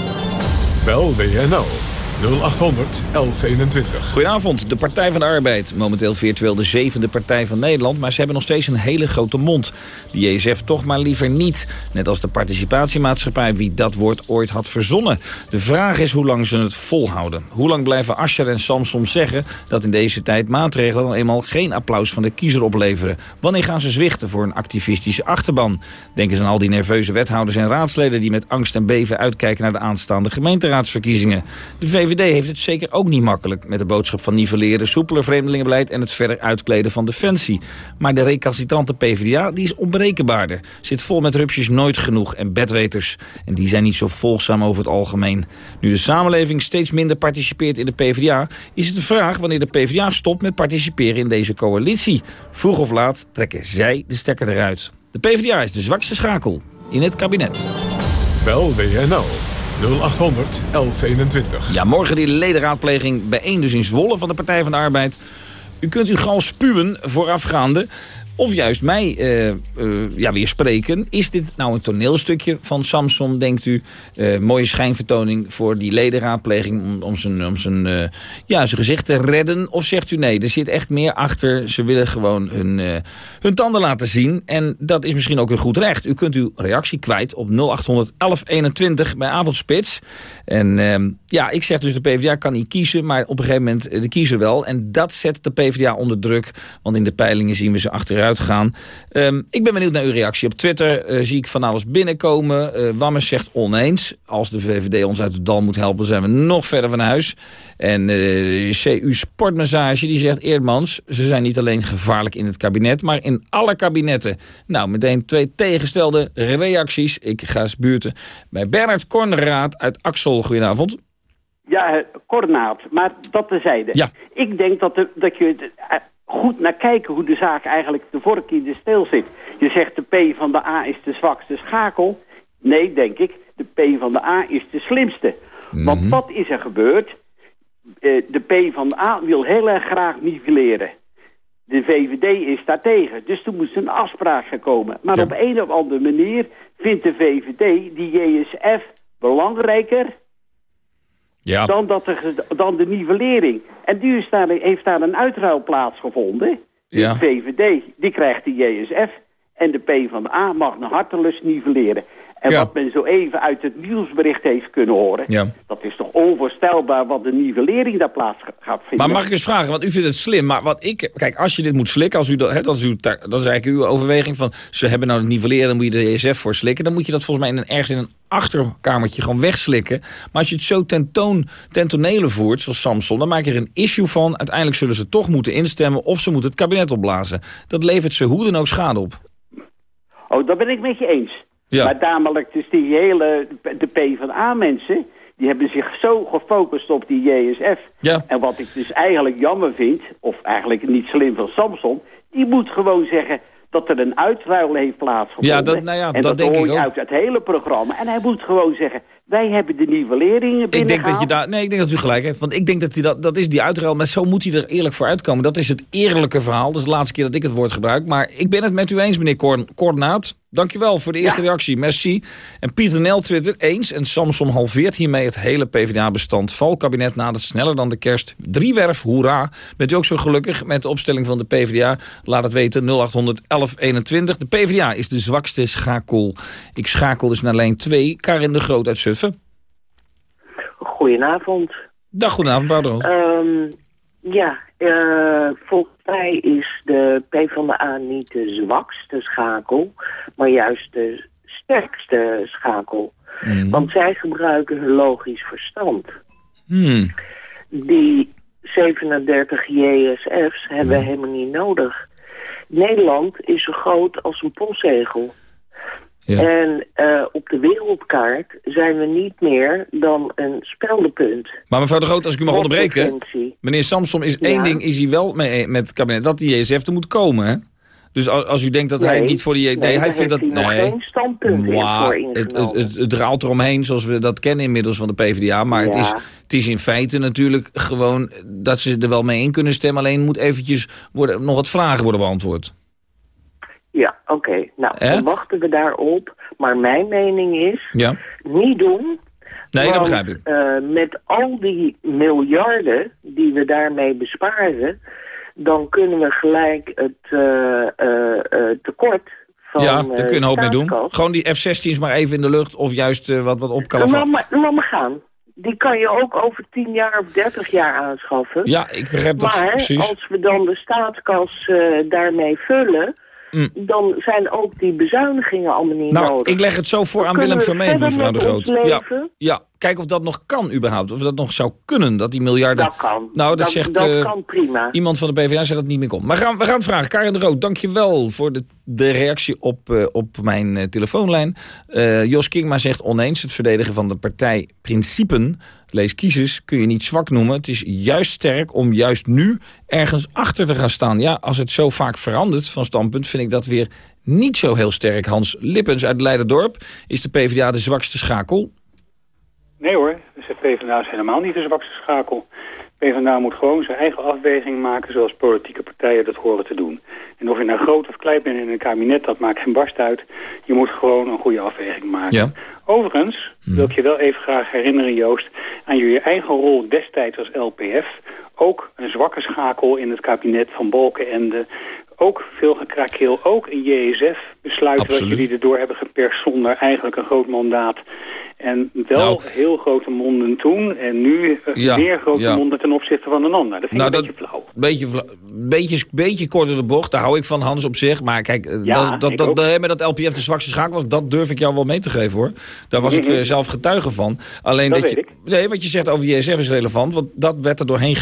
Bel WNL 0800 1121. Goedenavond, de Partij van de Arbeid. Momenteel virtueel de zevende partij van Nederland... maar ze hebben nog steeds een hele grote mond. De JSF toch maar liever niet. Net als de participatiemaatschappij, wie dat woord ooit had verzonnen. De vraag is hoe lang ze het volhouden. Hoe lang blijven Ascher en Samson zeggen... dat in deze tijd maatregelen dan eenmaal geen applaus van de kiezer opleveren? Wanneer gaan ze zwichten voor een activistische achterban? Denken ze aan al die nerveuze wethouders en raadsleden... die met angst en beven uitkijken naar de aanstaande gemeenteraadsverkiezingen? De VVD heeft het zeker ook niet makkelijk... met de boodschap van nivelleren, soepeler vreemdelingenbeleid... en het verder uitkleden van defensie. Maar de recalcitrante PvdA die is onberekenbaarder. Zit vol met rupsjes nooit genoeg en bedweters. En die zijn niet zo volgzaam over het algemeen. Nu de samenleving steeds minder participeert in de PvdA... is het de vraag wanneer de PvdA stopt met participeren in deze coalitie. Vroeg of laat trekken zij de stekker eruit. De PvdA is de zwakste schakel in het kabinet. Bel WNL 0800 1121. Ja, morgen die ledenraadpleging bijeen dus in Zwolle van de Partij van de Arbeid. U kunt u gal spuwen voorafgaande. Of juist mij uh, ja, weer spreken. Is dit nou een toneelstukje van Samson, denkt u? Uh, mooie schijnvertoning voor die ledenraadpleging om, om zijn, om zijn, ja, zijn gezicht te redden? Of zegt u nee, er zit echt meer achter. Ze willen gewoon hun, hun tanden laten zien. En dat is misschien ook een goed recht. U kunt uw reactie kwijt op 0800 1121 bij Avondspits. En ehm, ja, ik zeg dus de PvdA kan niet kiezen, maar op een gegeven moment de kiezer wel. En dat zet de PvdA onder druk. Want in de peilingen zien we ze achteruit achteruit gegaan. Ehm, ik ben benieuwd naar uw reactie. Op Twitter uh, zie ik van alles binnenkomen. Uh, zegt oneens. Als de VVD ons uit het dal moet helpen, zijn we nog verder van huis. En uh, CU Sportmassage die zegt Eerdmans... ze zijn niet alleen gevaarlijk in het kabinet, maar in alle kabinetten. Nou, meteen twee tegengestelde reacties. Ik ga buurten bij Bernard Kornraad uit Axel. Goedenavond. Ja, Kornaat, maar dat tezijde. Ja. Ik denk dat, de, dat je goed naar kijken hoe de zaak eigenlijk de vork in de steel zit. Je zegt de P van de A is de zwakste schakel. Nee, denk ik, de P van de A is de slimste. Want Mhm. wat is er gebeurd? Eh, de P van de A wil heel erg graag nivelleren. De VVD is daartegen. Dus toen moest een afspraak gaan komen. Maar op een of andere manier vindt de VVD die JSF belangrijker Ja. dan, dat er, dan de nivellering. En nu is daar, heeft daar een uitruil plaatsgevonden. De Ja. VVD, die krijgt de JSF. En de P van de A mag naar hartelust nivelleren. En Ja. wat men zo even uit het nieuwsbericht heeft kunnen horen... Ja. dat is toch onvoorstelbaar wat de nivellering daar plaats ga- gaat vinden. Maar mag ik eens vragen, want u vindt het slim, maar wat ik... Kijk, als je dit moet slikken, als u dat, hè, dat, is uw, dat is eigenlijk uw overweging van... ze hebben nou het nivelleren, dan moet je de ESF voor slikken. Dan moet je dat volgens mij in een, ergens in een achterkamertje gewoon wegslikken. Maar als je het zo tentoon, ten tonele voert, zoals Samson... dan maak je er een issue van. Uiteindelijk zullen ze toch moeten instemmen of ze moeten het kabinet opblazen. Dat levert ze hoe dan ook schade op. Oh, dat ben ik met je eens. Ja. Maar namelijk, dus die hele, de PvdA-mensen... die hebben zich zo gefocust op die JSF. Ja. En wat ik dus eigenlijk jammer vind... of eigenlijk niet slim van Samson... die moet gewoon zeggen dat er een uitruil heeft plaatsgevonden. Ja, dat- nou ja, en dat dat, denk hoor ik je ook. uit het hele programma. En hij moet gewoon zeggen... wij hebben de nivelleringen Ik denk dat je daar. Nee, ik denk dat u gelijk heeft. Want ik denk dat hij dat, dat is die uitruil. Maar zo moet hij er eerlijk voor uitkomen. Dat is het eerlijke verhaal. Dat is de laatste keer dat ik het woord gebruik. Maar ik ben het met u eens, meneer Korn. Dankjewel voor de eerste reactie. Merci. En Pieter Nel twittert eens. En Samson halveert hiermee het hele PvdA-bestand. Valkabinet nadert sneller dan de kerst. Driewerf, hoera. Bent u ook zo gelukkig met de opstelling van de PvdA? Laat het weten, 0800 1121. De PvdA is de zwakste schakel. Ik schakel dus naar lijn 2. Karin de Groot uit. Goedenavond. Dag, goedenavond, Rood. Ehm, ja, eh, volgens mij is de PvdA niet de zwakste schakel, maar juist de sterkste schakel. Want zij gebruiken hun logisch verstand. Hmm. Die 37 JSF's hebben we helemaal niet nodig. Nederland is zo groot als een postzegel. Ja. En eh, op de wereldkaart zijn we niet meer dan een speldenpunt. Maar mevrouw de Groot, als ik u mag onderbreken. Meneer Samsom is Ja. één ding, is hij wel mee, met het kabinet, dat die JSF er moet komen, hè? Dus als, als u denkt dat hij niet voor die... Nee, Nee, hij vindt dat... hij nog nee. geen standpunt voor het, het, het, het draalt eromheen, zoals we dat kennen inmiddels van de PvdA. Maar het, is, het is in feite natuurlijk gewoon dat ze er wel mee in kunnen stemmen. Alleen moet eventjes worden, nog wat vragen worden beantwoord. Ja, oké. Nou, dan wachten we daarop. Maar mijn mening is, Ja. niet doen. Nee, dat begrijp ik. eh, met al die miljarden die we daarmee besparen... dan kunnen we gelijk het eh, eh, tekort van ja, daar kun je een hoop mee doen. Gewoon die F-16's maar even in de lucht of juist wat, wat opkallen. Laat maar, laat maar gaan. Die kan je ook over 10 jaar of 30 jaar aanschaffen. Ja, ik begrijp dat maar precies. als we dan de staatskas daarmee vullen... Mm. dan zijn ook die bezuinigingen allemaal niet Nou, nodig. ik leg het zo voor Dan aan Willem Vermeen, mevrouw de Groot. Ja, ja, kijk of dat nog kan überhaupt. Of dat nog zou kunnen, dat die miljarden... Dat kan. Nou, dat, Dat- zegt dat eh, kan prima. iemand van de PvdA zegt dat het niet meer komt. Maar gaan, we gaan het vragen. Karin de Rood, dankjewel voor de, de reactie op, eh, op mijn eh, telefoonlijn. Jos Kingma zegt oneens het verdedigen van de partij principen. Lees kiezers, kun je niet zwak noemen. Het is juist sterk om juist nu ergens achter te gaan staan. Ja, als het zo vaak verandert van standpunt, vind ik dat weer niet zo heel sterk. Hans Lippens uit Leiderdorp is de PvdA de zwakste schakel. Nee hoor, de PvdA is helemaal niet de zwakste schakel. PvdA moet gewoon zijn eigen afweging maken zoals politieke partijen dat horen te doen. En of je nou groot of klein bent in een kabinet, dat maakt geen barst uit. Je moet gewoon een goede afweging maken. Ja. Overigens wil ik je wel even graag herinneren, Joost, aan je eigen rol destijds als LPF. Ook een zwakke schakel in het kabinet van Balkenende. Ook veel gekrakeel, ook een JSF-besluit wat jullie erdoor hebben geperst zonder eigenlijk een groot mandaat. En wel Nou. heel grote monden toen en nu eh, Ja, meer grote ja. monden ten opzichte van een ander. Dat vind Nou, ik een dat- beetje flauw. Beetje, vla- beetje, beetje kort door de bocht, daar hou ik van Hans op zich. Maar kijk, eh, Ja, dat, dat, dat, met dat LPF de zwakste schakel was, dat durf ik jou wel mee te geven hoor. Daar was ik Mhm. eh, zelf getuige van. Alleen Dat dat, je, nee, wat je zegt over JSF is relevant, want dat werd er doorheen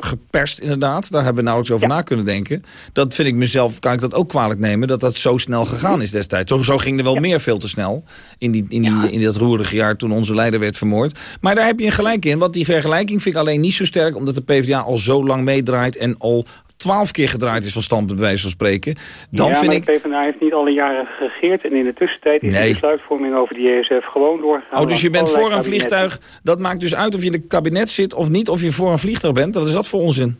geperst inderdaad. Daar hebben we nauwelijks over na kunnen denken. Dat vind ik mezelf, kan ik dat ook kwalijk nemen, dat dat zo snel gegaan is destijds. Zo, zo ging er wel meer veel te snel in, die, in, die, in dat roerige jaar toen onze leider werd vermoord. Maar daar heb je een gelijk in, want die vergelijking vind ik alleen niet zo sterk, omdat de PvdA al zo lang meedraait en al twaalf keer gedraaid is van standpunt, bij wijze van spreken. Dan ja, vind maar ik... de PvdA heeft niet alle jaren geregeerd. En in de tussentijd is Nee. de besluitvorming over de JSF gewoon doorgegaan. Oh, dus je bent voor een kabinetten. vliegtuig. Dat maakt dus uit of je in het kabinet zit of niet, of je voor een vliegtuig bent. Wat is dat voor onzin?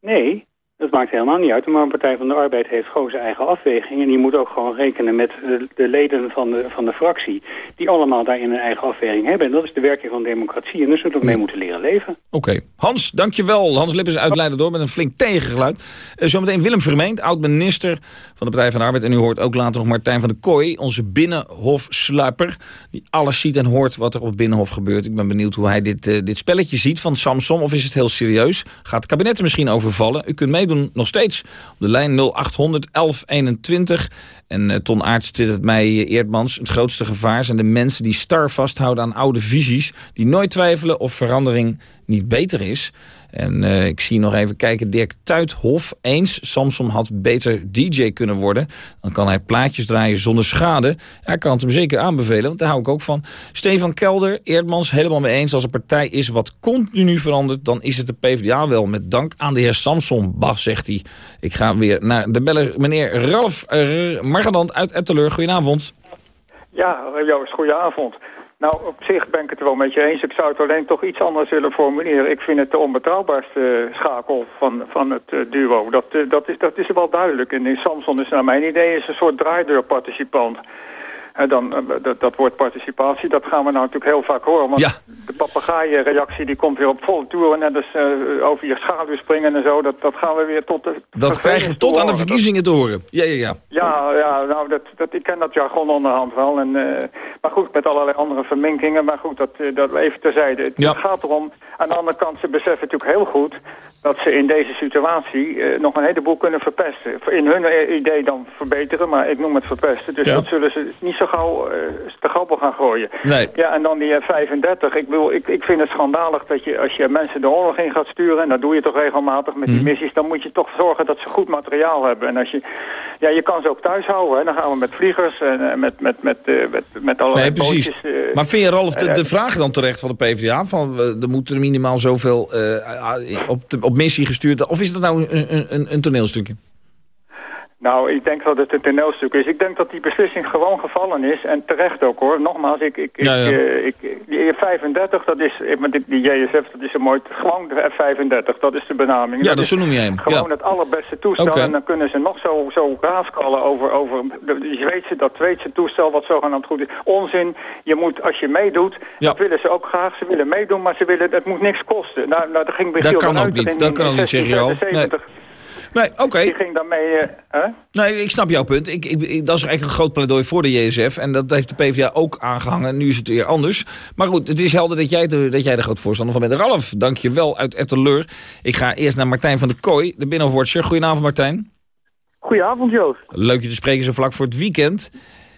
Nee, dat maakt helemaal niet uit. Maar een Partij van de Arbeid heeft gewoon zijn eigen afweging. En die moet ook gewoon rekenen met de, de leden van de, van de fractie. Die allemaal daarin een eigen afweging hebben. En dat is de werking van democratie. En daar zullen we mee moeten leren leven. Oké. Hans, dankjewel. Hans Lippens uit Leiden door met een flink tegengeluid. Eh, zometeen Willem Vermeend, oud-minister van de Partij van de Arbeid. En u hoort ook later nog Martijn van der Kooi, onze binnenhofsluiper. Die alles ziet en hoort wat er op het binnenhof gebeurt. Ik ben benieuwd hoe hij dit, eh, dit spelletje ziet van Samson. Of is het heel serieus? Gaat het kabinet er misschien overvallen? U kunt meedoen nog steeds op de lijn 0800 1121. En eh, Ton Aerts twittert mij eh, Eerdmans. Het grootste gevaar zijn de mensen die star vasthouden aan oude visies. Die nooit twijfelen of verandering niet beter is. En eh, ik zie nog even kijken. Dirk Tuithof eens. Samson had beter DJ kunnen worden. Dan kan hij plaatjes draaien zonder schade. Hij kan het hem zeker aanbevelen, want daar hou ik ook van. Stefan Kelder, Eerdmans, helemaal mee eens. Als een partij is wat continu verandert, dan is het de PvdA wel. Met dank aan de heer Samson. Bah, zegt hij. Ik ga weer naar de beller, meneer Ralf uh, Margadant uit Etteleur. Goedenavond. Ja, Joost, goedenavond. Nou, op zich ben ik het wel met je eens. Ik zou het alleen toch iets anders willen formuleren. Ik vind het de onbetrouwbaarste schakel van, van het uh, duo. Dat, uh, dat, is, dat is wel duidelijk. En Samson is naar mijn idee is een soort draaideurparticipant. En dan, uh, dat, dat woord participatie, dat gaan we nou natuurlijk heel vaak horen. Want ja. de papegaaienreactie die komt weer op volle toer. En dus over je schaduw springen en zo, dat, dat gaan we weer tot de... Dat krijgen we tot aan de verkiezingen te horen. Ja, ja, ja. Ja, ja nou, dat, dat, ik ken dat jargon onderhand wel. En, uh, maar goed, met allerlei andere verminkingen. Maar goed, dat, dat even terzijde. Het ja. gaat erom, aan de andere kant, ze beseffen natuurlijk heel goed... dat ze in deze situatie uh, nog een heleboel kunnen verpesten. In hun idee dan verbeteren, maar ik noem het verpesten. Dus ja. dat zullen ze niet zo gauw te grappel gaan gooien. Nee. Ja, en dan die F-35. Ik, bedoel, ik, ik vind het schandalig dat je, als je mensen de oorlog in gaat sturen... en dat doe je toch regelmatig met die Mhm. missies... dan moet je toch zorgen dat ze goed materiaal hebben. En als je, ja, je kan ze ook thuis houden. Hè. Dan gaan we met vliegers en uh, met, met, met, uh, met, met allerlei nee, precies. bootjes... Uh, maar vind je, Ralf, de, de vraag dan terecht van de PvdA... van er moeten er minimaal zoveel op, de, op missie gestuurd... of is dat nou een, een, een toneelstukje? Nou, ik denk dat het een toneelstuk is. Ik denk dat die beslissing gewoon gevallen is. En terecht ook hoor. Nogmaals, ik, ik, ja, ja. ik, ik die F-35, dat is, die, die JSF, dat is een mooi, gewoon de F-35, dat is de benaming. Ja, dat, dat zo noem je hem. Gewoon ja. het allerbeste toestel. Okay. En dan kunnen ze nog zo, zo raaskallen over, over de Zweedse, dat Zweedse toestel wat zogenaamd goed is. Onzin. Je moet, als je meedoet, ja. dat willen ze ook graag. Ze willen meedoen, maar ze willen, het moet niks kosten. Nou, nou dat ging Dat kan ook niet. Dat kan ook niet, zeg je al. Nee. Nee, oké. Okay. Die ging daarmee... Uh, huh? Nee, ik snap jouw punt. Ik, ik, ik, dat is eigenlijk een groot pleidooi voor de JSF. En dat heeft de PvdA ook aangehangen. Nu is het weer anders. Maar goed, het is helder dat jij de, dat jij de groot voorstander van bent. Ralf, dank je wel uit Etteleur. Ik ga eerst naar Martijn van der Kooi, de Binnenwatcher. Goedenavond, Martijn. Goedenavond, Joost. Leuk je te spreken zo vlak voor het weekend.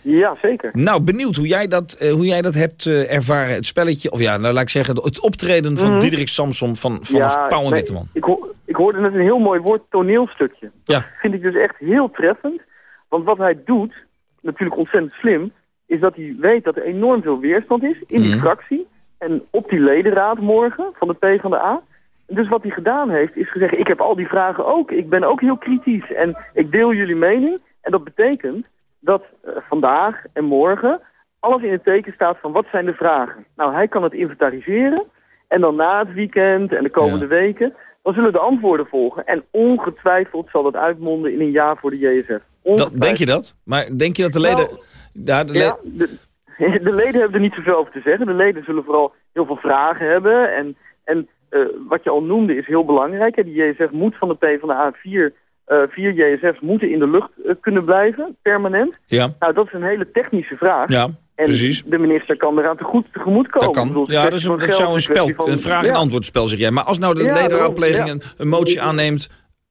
Ja, zeker. Nou, benieuwd hoe jij dat, uh, hoe jij dat hebt uh, ervaren, het spelletje... of ja, nou laat ik zeggen, het optreden van mm -hmm. Diederik Samson van, vanaf ja, Pauw en Witteman. Ik, ho ik hoorde net een heel mooi woord toneelstukje. Ja. Dat vind ik dus echt heel treffend. Want wat hij doet, natuurlijk ontzettend slim... is dat hij weet dat er enorm veel weerstand is in die mm -hmm. fractie... en op die ledenraad morgen van de PvdA... Dus wat hij gedaan heeft, is gezegd... ik heb al die vragen ook, ik ben ook heel kritisch... en ik deel jullie mening. En dat betekent dat uh, vandaag en morgen alles in het teken staat van wat zijn de vragen. Nou, hij kan het inventariseren en dan na het weekend en de komende ja. weken... dan zullen de antwoorden volgen. En ongetwijfeld zal dat uitmonden in een ja voor de JSF. Dat, denk je dat? Maar denk je dat de leden... Nou, ja, de, le ja, de, de, leden hebben er niet zoveel over te zeggen. De leden zullen vooral heel veel vragen hebben. En, en uh, wat je al noemde is heel belangrijk. Hè. Die JSF moet van de PvdA 4... Uh, vier JSF's moeten in de lucht uh, kunnen blijven, permanent. Ja. Nou, dat is een hele technische vraag. Ja. En Precies. de minister kan eraan te goed tegemoet komen. Dat kan. Bedoel, Ja, dat, is een, dat zou een spel, van- een vraag- en antwoordspel zeg jij. Maar als nou de Ja, ledenraadpleging een, een motie aanneemt,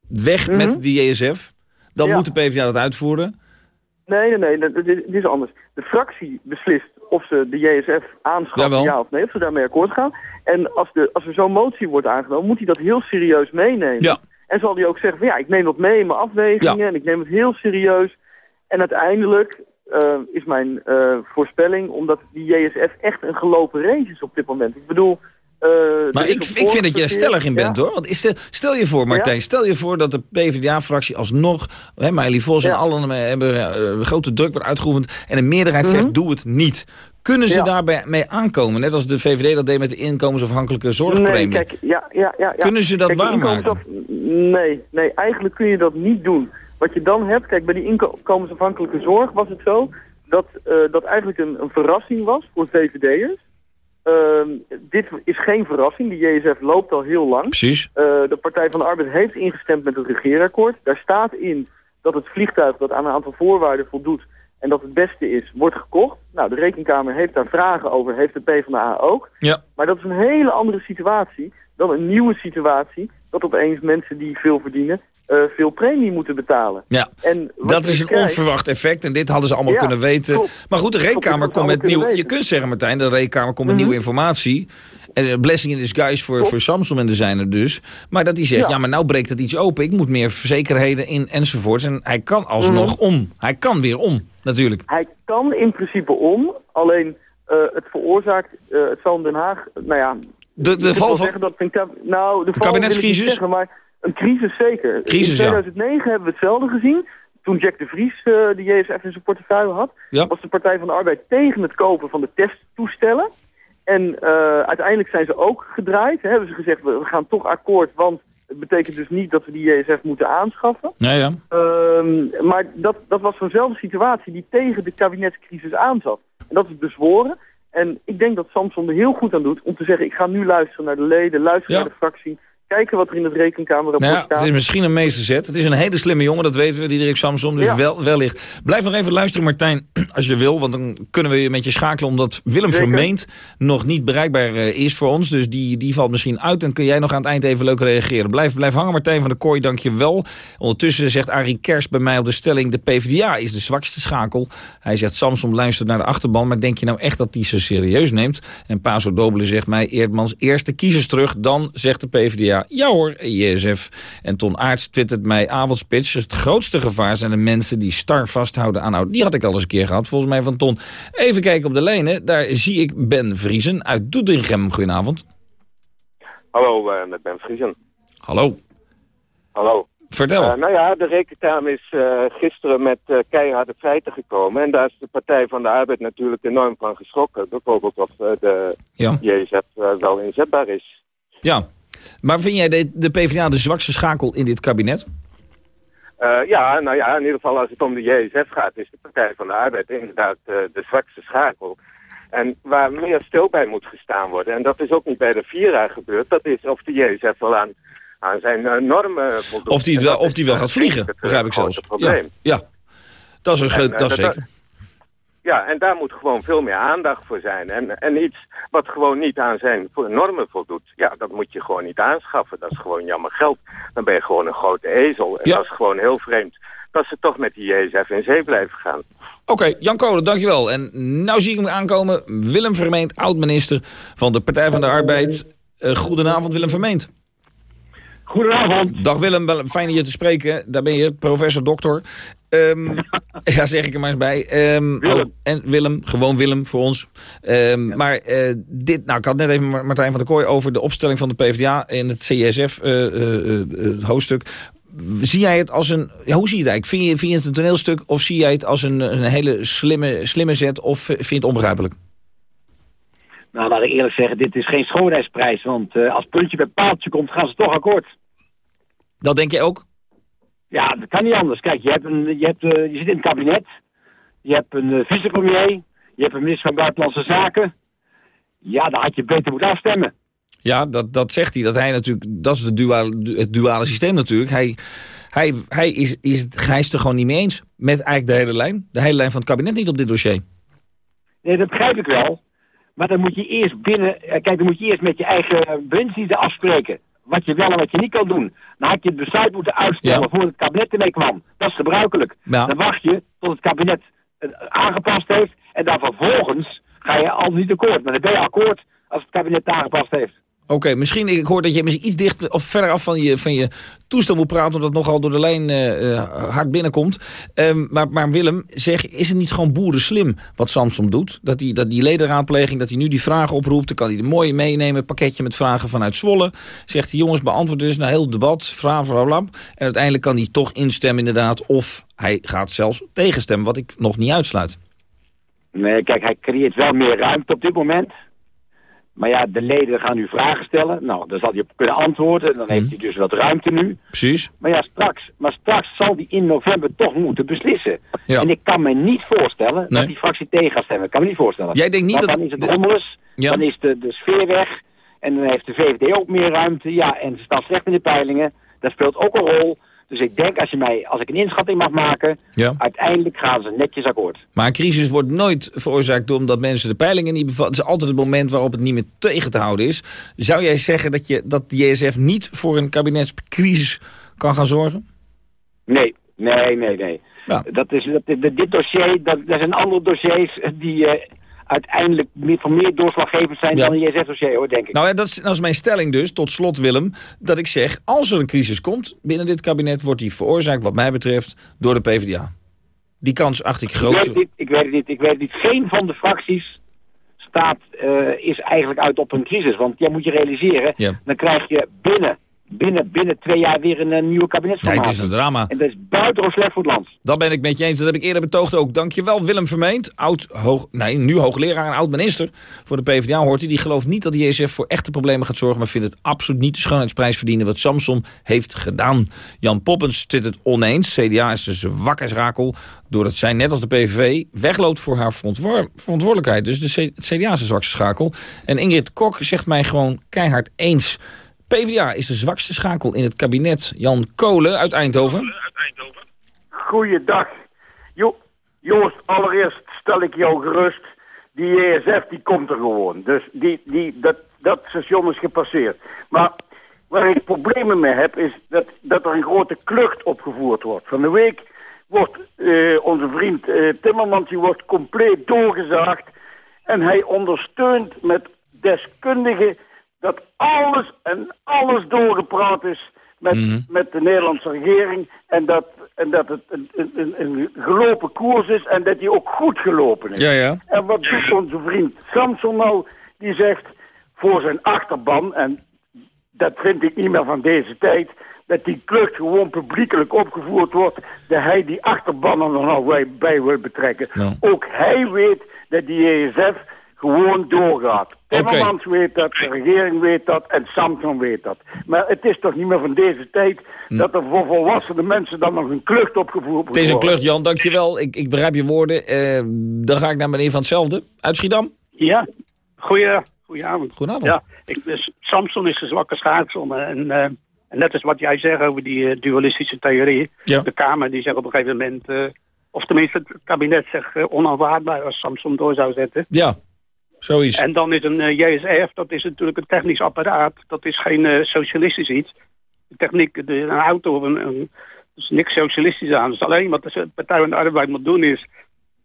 weg Mhm. met die JSF, dan Ja. moet de PvdA dat uitvoeren. Nee, nee, nee, dat- dit, is anders. De fractie beslist of ze de JSF aanschaffen, ja of nee, of ze daarmee akkoord gaan. En als, de, als er zo'n motie wordt aangenomen, moet hij dat heel serieus meenemen. Ja. En zal hij ook zeggen, van, ja, ik neem dat mee in mijn afwegingen en ik neem het heel serieus. En uiteindelijk eh, is mijn eh, voorspelling, omdat die JSF echt een gelopen race is op dit moment. Ik bedoel... eh, Maar ik, ik vind dat je er stellig in bent Ja. hoor. Want is de, stel je voor Martijn, stel je voor dat de PvdA-fractie alsnog, hè, Meili Vos en allen hebben grote druk wordt uitgeoefend en een meerderheid zegt doe het niet. Kunnen ze Mhm. Ja. daarbij mee aankomen? Net als de VVD dat deed met de inkomensafhankelijke zorgpremie. Nee, kijk, ja, ja, ja, ja. Kunnen ze dat Kijk, waarmaken? Nee, nee, eigenlijk kun je dat niet doen. Wat je dan hebt, kijk, bij die inkomensafhankelijke zorg was het zo... dat eh, dat eigenlijk een, een verrassing was voor VVD'ers. Ehm, dit is geen verrassing, die JSF loopt al heel lang. Precies. Eh, de Partij van de Arbeid heeft ingestemd met het regeerakkoord. Daar staat in dat het vliegtuig dat aan een aantal voorwaarden voldoet... en dat het beste is, wordt gekocht. Nou, de Rekenkamer heeft daar vragen over, heeft de PvdA ook. Ja. Maar dat is een hele andere situatie dan een nieuwe situatie... dat opeens mensen die veel verdienen eh, veel premie moeten betalen. Ja, En dat is een krijgt- onverwacht effect en dit hadden ze allemaal Ja, kunnen weten. Maar goed, de rekenkamer komt met kunnen Je kunt zeggen Martijn, de rekenkamer komt met Mhm. nieuwe informatie. En een blessing in disguise voor, voor Samsung en de zijne dus. Maar dat hij zegt, ja. Ja. maar nou breekt het iets open. Ik moet meer zekerheden in enzovoorts. En hij kan alsnog Mhm. om. Hij kan weer om, natuurlijk. Hij kan in principe om, alleen eh, het veroorzaakt, eh, het zal in Den Haag, nou ja... De, de val van... zeggen dat een nou, de, niet kabinetscrisis? zeggen, maar een crisis zeker. Crisis, in ja. 2009 hebben we hetzelfde gezien. Toen Jack de Vries eh, de JSF in zijn portefeuille had, Ja. was de Partij van de Arbeid tegen het kopen van de testtoestellen. En eh, uiteindelijk zijn ze ook gedraaid. Hè, hebben ze gezegd, we, gaan toch akkoord, want het betekent dus niet dat we die JSF moeten aanschaffen. Ja, ja. Ehm, maar dat, dat was zo'nzelfde situatie die tegen de kabinetscrisis aanzat. En dat is bezworen. En ik denk dat Samson er heel goed aan doet om te zeggen... ik ga nu luisteren naar de leden, luisteren Ja. naar de fractie... kijken wat er in het rekenkamerrapport Nou ja, staat. het is misschien een meesterzet. Het is een hele slimme jongen, dat weten we, Diederik Samsom. Dus Ja. wel, wellicht. Blijf nog even luisteren, Martijn, als je wil. Want dan kunnen we je met je schakelen. Omdat Willem Zeker. Vermeend nog niet bereikbaar eh, is voor ons. Dus die, die valt misschien uit. Dan kun jij nog aan het eind even leuk reageren. Blijf, blijf hangen, Martijn van der Kooi, dank je wel. Ondertussen zegt Arie Kers bij mij op de stelling... de PvdA is de zwakste schakel. Hij zegt, Samsom luistert naar de achterban. Maar denk je nou echt dat hij ze serieus neemt? En Paso Dobele zegt mij, Eerdmans, eerst de kiezers terug. Dan zegt de PvdA, ja hoor, JSF. En Ton Aarts twittert mij, avondspits. Het grootste gevaar zijn de mensen die star vasthouden aan. Die had ik al eens een keer gehad, volgens mij van Ton. Even kijken op de lijnen. Daar zie ik Ben Vriesen uit Doetinchem. Goedenavond. Hallo, eh, met Ben Vriesen. Hallo. Hallo. Vertel. Eh, nou ja, de Rekenkamer is eh, gisteren met keiharde feiten gekomen. En daar is de Partij van de Arbeid natuurlijk enorm van geschrokken. Bijvoorbeeld of de Ja. JSF eh, wel inzetbaar is. Ja. Maar vind jij de, de PvdA de zwakste schakel in dit kabinet? Eh, ja, nou ja, in ieder geval als het om de JSF gaat, is de Partij van de Arbeid inderdaad eh, de zwakste schakel. En waar meer stil bij moet gestaan worden, en dat is ook niet bij de Vira gebeurd, dat is of de JSF wel aan, aan zijn eh, normen voldoet. Of die, wel, of die wel gaat vliegen, begrijp ik zelfs. Ja, probleem. ja. Dat is, een En, dat is dat- zeker. Ja, en daar moet gewoon veel meer aandacht voor zijn. En, en iets wat gewoon niet aan zijn normen voldoet, ja, dat moet je gewoon niet aanschaffen. Dat is gewoon jammer geld. Dan ben je gewoon een grote ezel. En Ja. dat is gewoon heel vreemd dat ze toch met die JSF in zee blijven gaan. Oké, Jan Kolen, dankjewel. En nou zie ik hem aankomen. Willem Vermeend, oud-minister van de Partij van de Arbeid. Eh, goedenavond, Willem Vermeend. Goedenavond. Dag Willem, fijn je te spreken. Daar ben je, professor, dokter. Ehm, ja, zeg ik er maar eens bij. Ehm, Willem. oh, en Willem, gewoon Willem voor ons. Ehm, Maar eh, dit, nou, ik had net even Martijn van der Kooi over de opstelling van de PvdA in het CSF-hoofdstuk. zie jij het als een, ja, hoe zie je het eigenlijk? Vind je, vind je het een toneelstuk of zie jij het als een, een hele slimme, slimme zet of eh, vind je het onbegrijpelijk? Nou, laat ik eerlijk zeggen, dit is geen schoonheidsprijs. Want eh, als puntje bij paaltje komt, gaan ze toch akkoord. Dat denk je ook? Ja, dat kan niet anders. Kijk, je, hebt een, je, hebt, eh, je zit in het kabinet. Je hebt een uh, vicepremier. Je hebt een minister van Buitenlandse Zaken. Ja, dan had je beter moeten afstemmen. Ja, dat, dat zegt hij. Dat hij natuurlijk, dat is de duale, het duale systeem natuurlijk. Hij, hij, hij, is, is, hij is het er gewoon niet mee eens met eigenlijk de hele lijn. De hele lijn van het kabinet niet op dit dossier. Nee, dat begrijp ik wel. Maar dan moet je eerst binnen... eh, Kijk, dan moet je eerst met je eigen bewindsdiensten afspreken. Wat je wel en wat je niet kan doen. Dan had je het besluit moeten uitstellen Ja. voordat het kabinet ermee kwam. Dat is gebruikelijk. Ja. Dan wacht je tot het kabinet het aangepast heeft. En dan vervolgens ga je al niet akkoord. Maar dan ben je akkoord als het kabinet het aangepast heeft. Oké, misschien, ik hoor dat je misschien iets dichter of verder af van je, van je toestel moet praten, omdat het nogal door de lijn eh, eh, hard binnenkomt. Ehm, maar, maar Willem, zeg, is het niet gewoon boeren slim wat Samsung doet? Dat die, dat die ledenraadpleging, dat hij nu die vragen oproept, dan kan hij de mooie meenemen, een pakketje met vragen vanuit Zwolle. Zegt hij, jongens, beantwoord dus na heel debat, vraag. En uiteindelijk kan hij toch instemmen inderdaad, of hij gaat zelfs tegenstemmen, wat ik nog niet uitsluit. Nee, kijk, hij creëert wel meer ruimte op dit moment. Maar ja, de leden gaan nu vragen stellen. Nou, dan zal hij op kunnen antwoorden. Dan heeft hij dus wat ruimte nu. Precies. Maar ja, straks, maar straks zal hij in november toch moeten beslissen. Ja. En ik kan me niet voorstellen Nee. dat die fractie tegen gaat stemmen. Ik kan me niet voorstellen. Jij denkt niet Want dat- dan is het Ja. dan is de, de sfeer weg. En dan heeft de VVD ook meer ruimte. Ja, en ze staan slecht in de peilingen. Dat speelt ook een rol. Dus ik denk, als, je mij, als ik een inschatting mag maken... Ja. uiteindelijk gaan ze netjes akkoord. Maar een crisis wordt nooit veroorzaakt door omdat mensen de peilingen niet bevatten. Het is altijd het moment waarop het niet meer tegen te houden is. Zou jij zeggen dat, je, dat de JSF niet voor een kabinetscrisis kan gaan zorgen? Nee, nee, nee, nee. Ja. Dat is, dat, dit dit dossier, dat, er zijn andere dossiers die eh, uiteindelijk meer, van meer doorslaggevend zijn Ja. dan een JSF-dossier, hoor, denk ik. Nou ja, dat is, dat is mijn stelling dus, tot slot Willem, dat ik zeg, als er een crisis komt binnen dit kabinet, wordt die veroorzaakt wat mij betreft door de PvdA. Die kans acht ik ik, weet groot. het niet, ik weet het niet, ik weet het niet. Geen van de fracties staat, eh, is eigenlijk uit op een crisis. Want jij moet je realiseren, Ja. dan krijg je binnen, binnen, binnen twee jaar weer een, eh, nieuwe Nee, kabinetsformatie. het is een drama. En dat is buitengewoon slecht voor het land. Dat ben ik met je eens. Dat heb ik eerder betoogd ook. Dankjewel Willem Vermeend. Oud, hoog, nee, nu hoogleraar en oud-minister voor de PvdA hoort hij. Die gelooft niet dat de JSF voor echte problemen gaat zorgen... maar vindt het absoluut niet de schoonheidsprijs verdienen... wat Samson heeft gedaan. Jan Poppens zit het oneens. CDA is een zwakke schakel... doordat zij, net als de PVV, wegloopt voor haar verantwoor- verantwoordelijkheid. Dus de C- het CDA is een zwakste schakel. En Ingrid Kok zegt mij gewoon keihard eens... PvdA is de zwakste schakel in het kabinet. Jan Kolen uit Eindhoven. Goeiedag. Jo Joost, allereerst stel ik jou gerust. Die ESF die komt er gewoon. Dus die, die, dat, dat station is gepasseerd. Maar waar ik problemen mee heb is dat, dat er een grote klucht opgevoerd wordt. Van de week wordt eh, onze vriend eh, Timmermans die wordt compleet doorgezaagd. En hij ondersteunt met deskundigen dat alles en alles doorgepraat is met, met de Nederlandse regering. En dat, en dat het een, een, een, gelopen koers is en dat die ook goed gelopen is. Ja, ja. En wat doet onze vriend Samson nou? Die zegt voor zijn achterban, en dat vind ik niet meer van deze tijd... dat die klucht gewoon publiekelijk opgevoerd wordt... dat hij die achterbannen er nou bij, bij wil betrekken. Ook hij weet dat die ESF gewoon doorgaat. Timmermans weet dat, de regering weet dat en Samson weet dat. Maar het is toch niet meer van deze tijd... dat er voor volwassene mensen dan nog een klucht opgevoerd wordt. Het is een klucht, Jan. Dankjewel. Ik, ik begrijp je woorden. Eh, dan ga ik naar meneer Van Hetzelfde. Uit Schiedam. Ja, goeie, goedenavond. Goedenavond. Ja, ik, dus Samson is een zwakke schakel. En, eh, en net als wat jij zegt over die eh, dualistische theorie. Ja. De Kamer die zegt op een gegeven moment... eh, of tenminste het kabinet zegt uh, onaanvaardbaar als Samson door zou zetten. Ja, zoiets. En dan is een uh, JSF, dat is natuurlijk een technisch apparaat. Dat is geen uh, socialistisch iets. De techniek, de, een auto of een, een... Er is niks socialistisch aan. Dus alleen wat de Partij van de Arbeid moet doen is...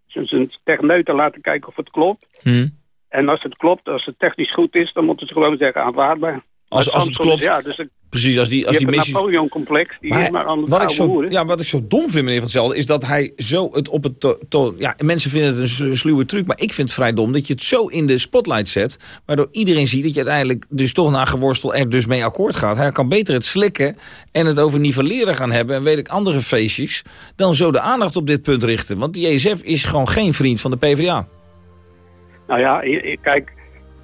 zijn techneuten laten kijken of het klopt. Hmm. En als het klopt, als het technisch goed is, dan moeten ze gewoon zeggen aanvaardbaar. Als, als het klopt. Ja, dus Precies, als die, als je die hebt een Napoleon-complex, die Maar is maar aan het wat ik, zo, hoeren. ja, wat ik zo dom vind, meneer Van Hetzelfde, is dat hij zo het op het... To, to- ja, mensen vinden het een slu- sluwe truc, maar ik vind het vrij dom dat je het zo in de spotlight zet, waardoor iedereen ziet dat je uiteindelijk dus toch na geworstel er dus mee akkoord gaat. Hij kan beter het slikken en het over nivelleren gaan hebben en weet ik andere feestjes, dan zo de aandacht op dit punt richten. Want die ESF is gewoon geen vriend van de PvdA. Nou ja, kijk,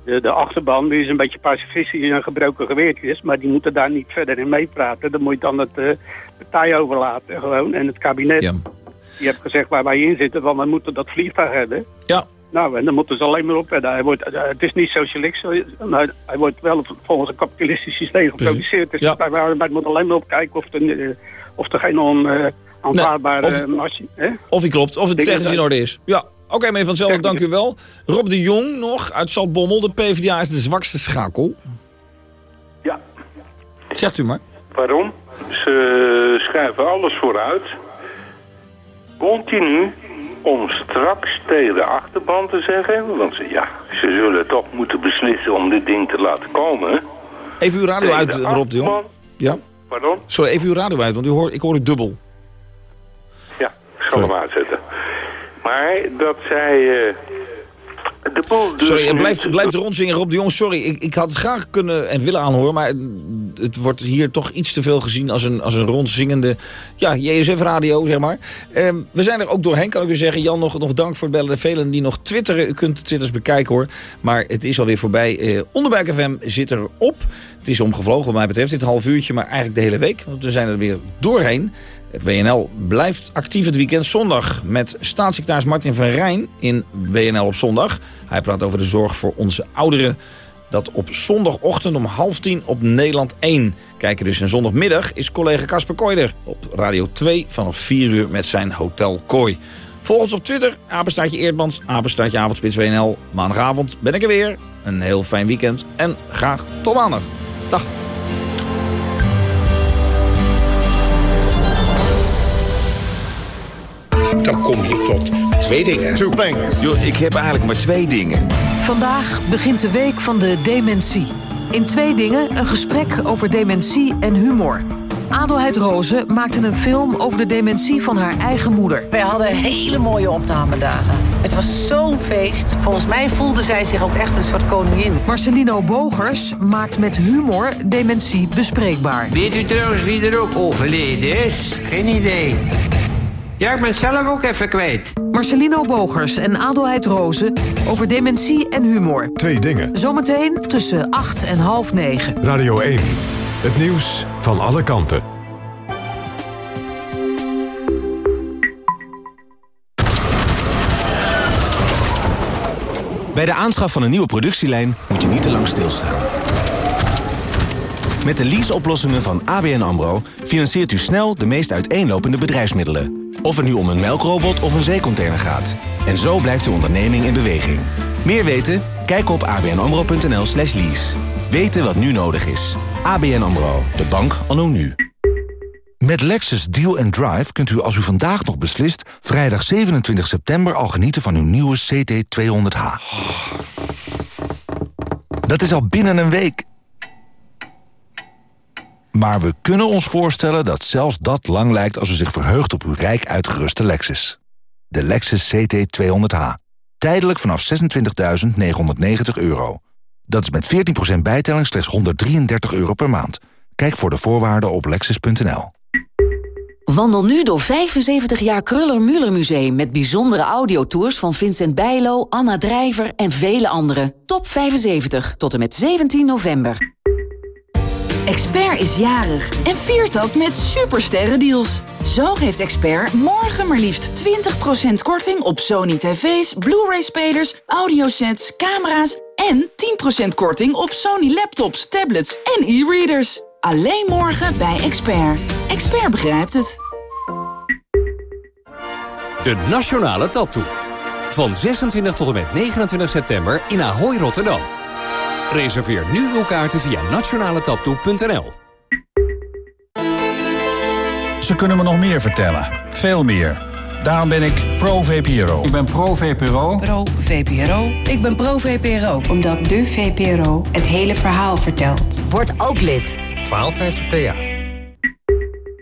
de, de achterban die is een beetje pacifistisch en gebroken geweertjes, maar die moeten daar niet verder in meepraten. Dan moet je dan het uh, partij overlaten gewoon en het kabinet. Ja. Die heeft gezegd waar wij in zitten, van we moeten dat vliegtuig hebben. Ja. Nou, en dan moeten ze alleen maar op. En hij wordt, uh, het is niet socialistisch, maar hij wordt wel volgens een kapitalistisch systeem geproduceerd. Dus Ja. de Partij van de Arbeid moet alleen maar opkijken of er, uh, of er geen on, aanvaardbare Nee, of- machine... Hè? Of hij klopt, of het technisch in orde is. Ja, Oké, meneer Van Zelden, dank u wel. Rob de Jong nog uit Zaltbommel. De PvdA is de zwakste schakel. Ja. Zegt u maar. Waarom? Ze schuiven alles vooruit. Continu om straks tegen de achterban te zeggen... want ze, ja, ze zullen toch moeten beslissen om dit ding te laten komen. Even uw radio uit, Rob de Jong. Ja? Pardon? Sorry, even uw radio uit, want u hoort, ik hoor het dubbel. Ja, ik zal hem uitzetten. Maar dat zij... eh, de boel dus Sorry, het nu- blijft, blijft rondzingen. Rob de Jong, sorry. Ik, ik had het graag kunnen en willen aanhoren. Maar het wordt hier toch iets te veel gezien als een, als een rondzingende ja, JSF-radio, zeg maar. Ehm, we zijn er ook doorheen, kan ik u zeggen. Jan, nog, nog dank voor het bellen. De velen die nog twitteren, u kunt de twitters bekijken hoor. Maar het is alweer voorbij. Eh, Onderbuik FM zit erop. Het is omgevlogen wat mij betreft, dit half uurtje. Maar eigenlijk de hele week, want we zijn er weer doorheen. WNL blijft actief het weekend zondag met staatssecretaris Martin van Rijn in WNL op zondag. Hij praat over de zorg voor onze ouderen. Dat op zondagochtend om half tien op Nederland 1. Kijken dus en zondagmiddag is collega Casper Koider op Radio 2 vanaf 4 uur met zijn Hotel Kooi. Volg ons op Twitter, apenstaartje Eerdmans, apenstaartje Avondspits WNL. Maandagavond ben ik er weer. Een heel fijn weekend en graag tot maandag. Dag. Twee dingen. Two things. Yo, ik heb eigenlijk maar twee dingen. Vandaag begint de week van de dementie. In twee dingen een gesprek over dementie en humor. Adelheid Rozen maakte een film over de dementie van haar eigen moeder. Wij hadden hele mooie opnamedagen. Het was zo'n feest. Volgens mij voelde zij zich ook echt een soort koningin. Marcelino Bogers maakt met humor dementie bespreekbaar. Weet u trouwens wie er ook overleden is? Geen idee. Ja, ik ben zelf ook even kwijt. Marcelino Bogers en Adelheid Rozen over dementie en humor. Twee dingen. Zometeen tussen 8 en half 9. Radio 1. Het nieuws van alle kanten. Bij de aanschaf van een nieuwe productielijn moet je niet te lang stilstaan. Met de leaseoplossingen van ABN AMRO financiert u snel de meest uiteenlopende bedrijfsmiddelen. Of het nu om een melkrobot of een zeecontainer gaat. En zo blijft uw onderneming in beweging. Meer weten? Kijk op abnamro.nl slash lease. Weten wat nu nodig is. ABN AMRO, de bank anno nu. Met Lexus Deal and Drive kunt u als u vandaag nog beslist... vrijdag 27 september al genieten van uw nieuwe CT200H. Dat is al binnen een week. Maar we kunnen ons voorstellen dat zelfs dat lang lijkt... als u zich verheugt op uw rijk uitgeruste Lexus. De Lexus CT200H. Tijdelijk vanaf 26.990 euro. Dat is met 14% bijtelling slechts 133 euro per maand. Kijk voor de voorwaarden op lexus.nl. Wandel nu door 75 jaar Kruller-Müller Museum... met bijzondere audiotours van Vincent Bijlo, Anna Drijver en vele anderen. Top 75 tot en met 17 november. Expert is jarig en viert dat met supersterrendeals. Zo geeft Expert morgen maar liefst 20% korting op Sony tv's, Blu-ray-spelers, audiosets, camera's... en 10% korting op Sony laptops, tablets en e-readers. Alleen morgen bij Expert. Expert begrijpt het. De Nationale Taptoe. Van 26 tot en met 29 september in Ahoy, Rotterdam. Reserveer nu uw kaarten via nationaletaptoe.nl. Ze kunnen me nog meer vertellen. Veel meer. Daarom ben ik pro-VPRO. Ik ben pro-VPRO. Pro-VPRO. Ik ben pro-VPRO. Omdat de VPRO het hele verhaal vertelt. Word ook lid. 1250 PA.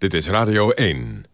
Dit is Radio 1.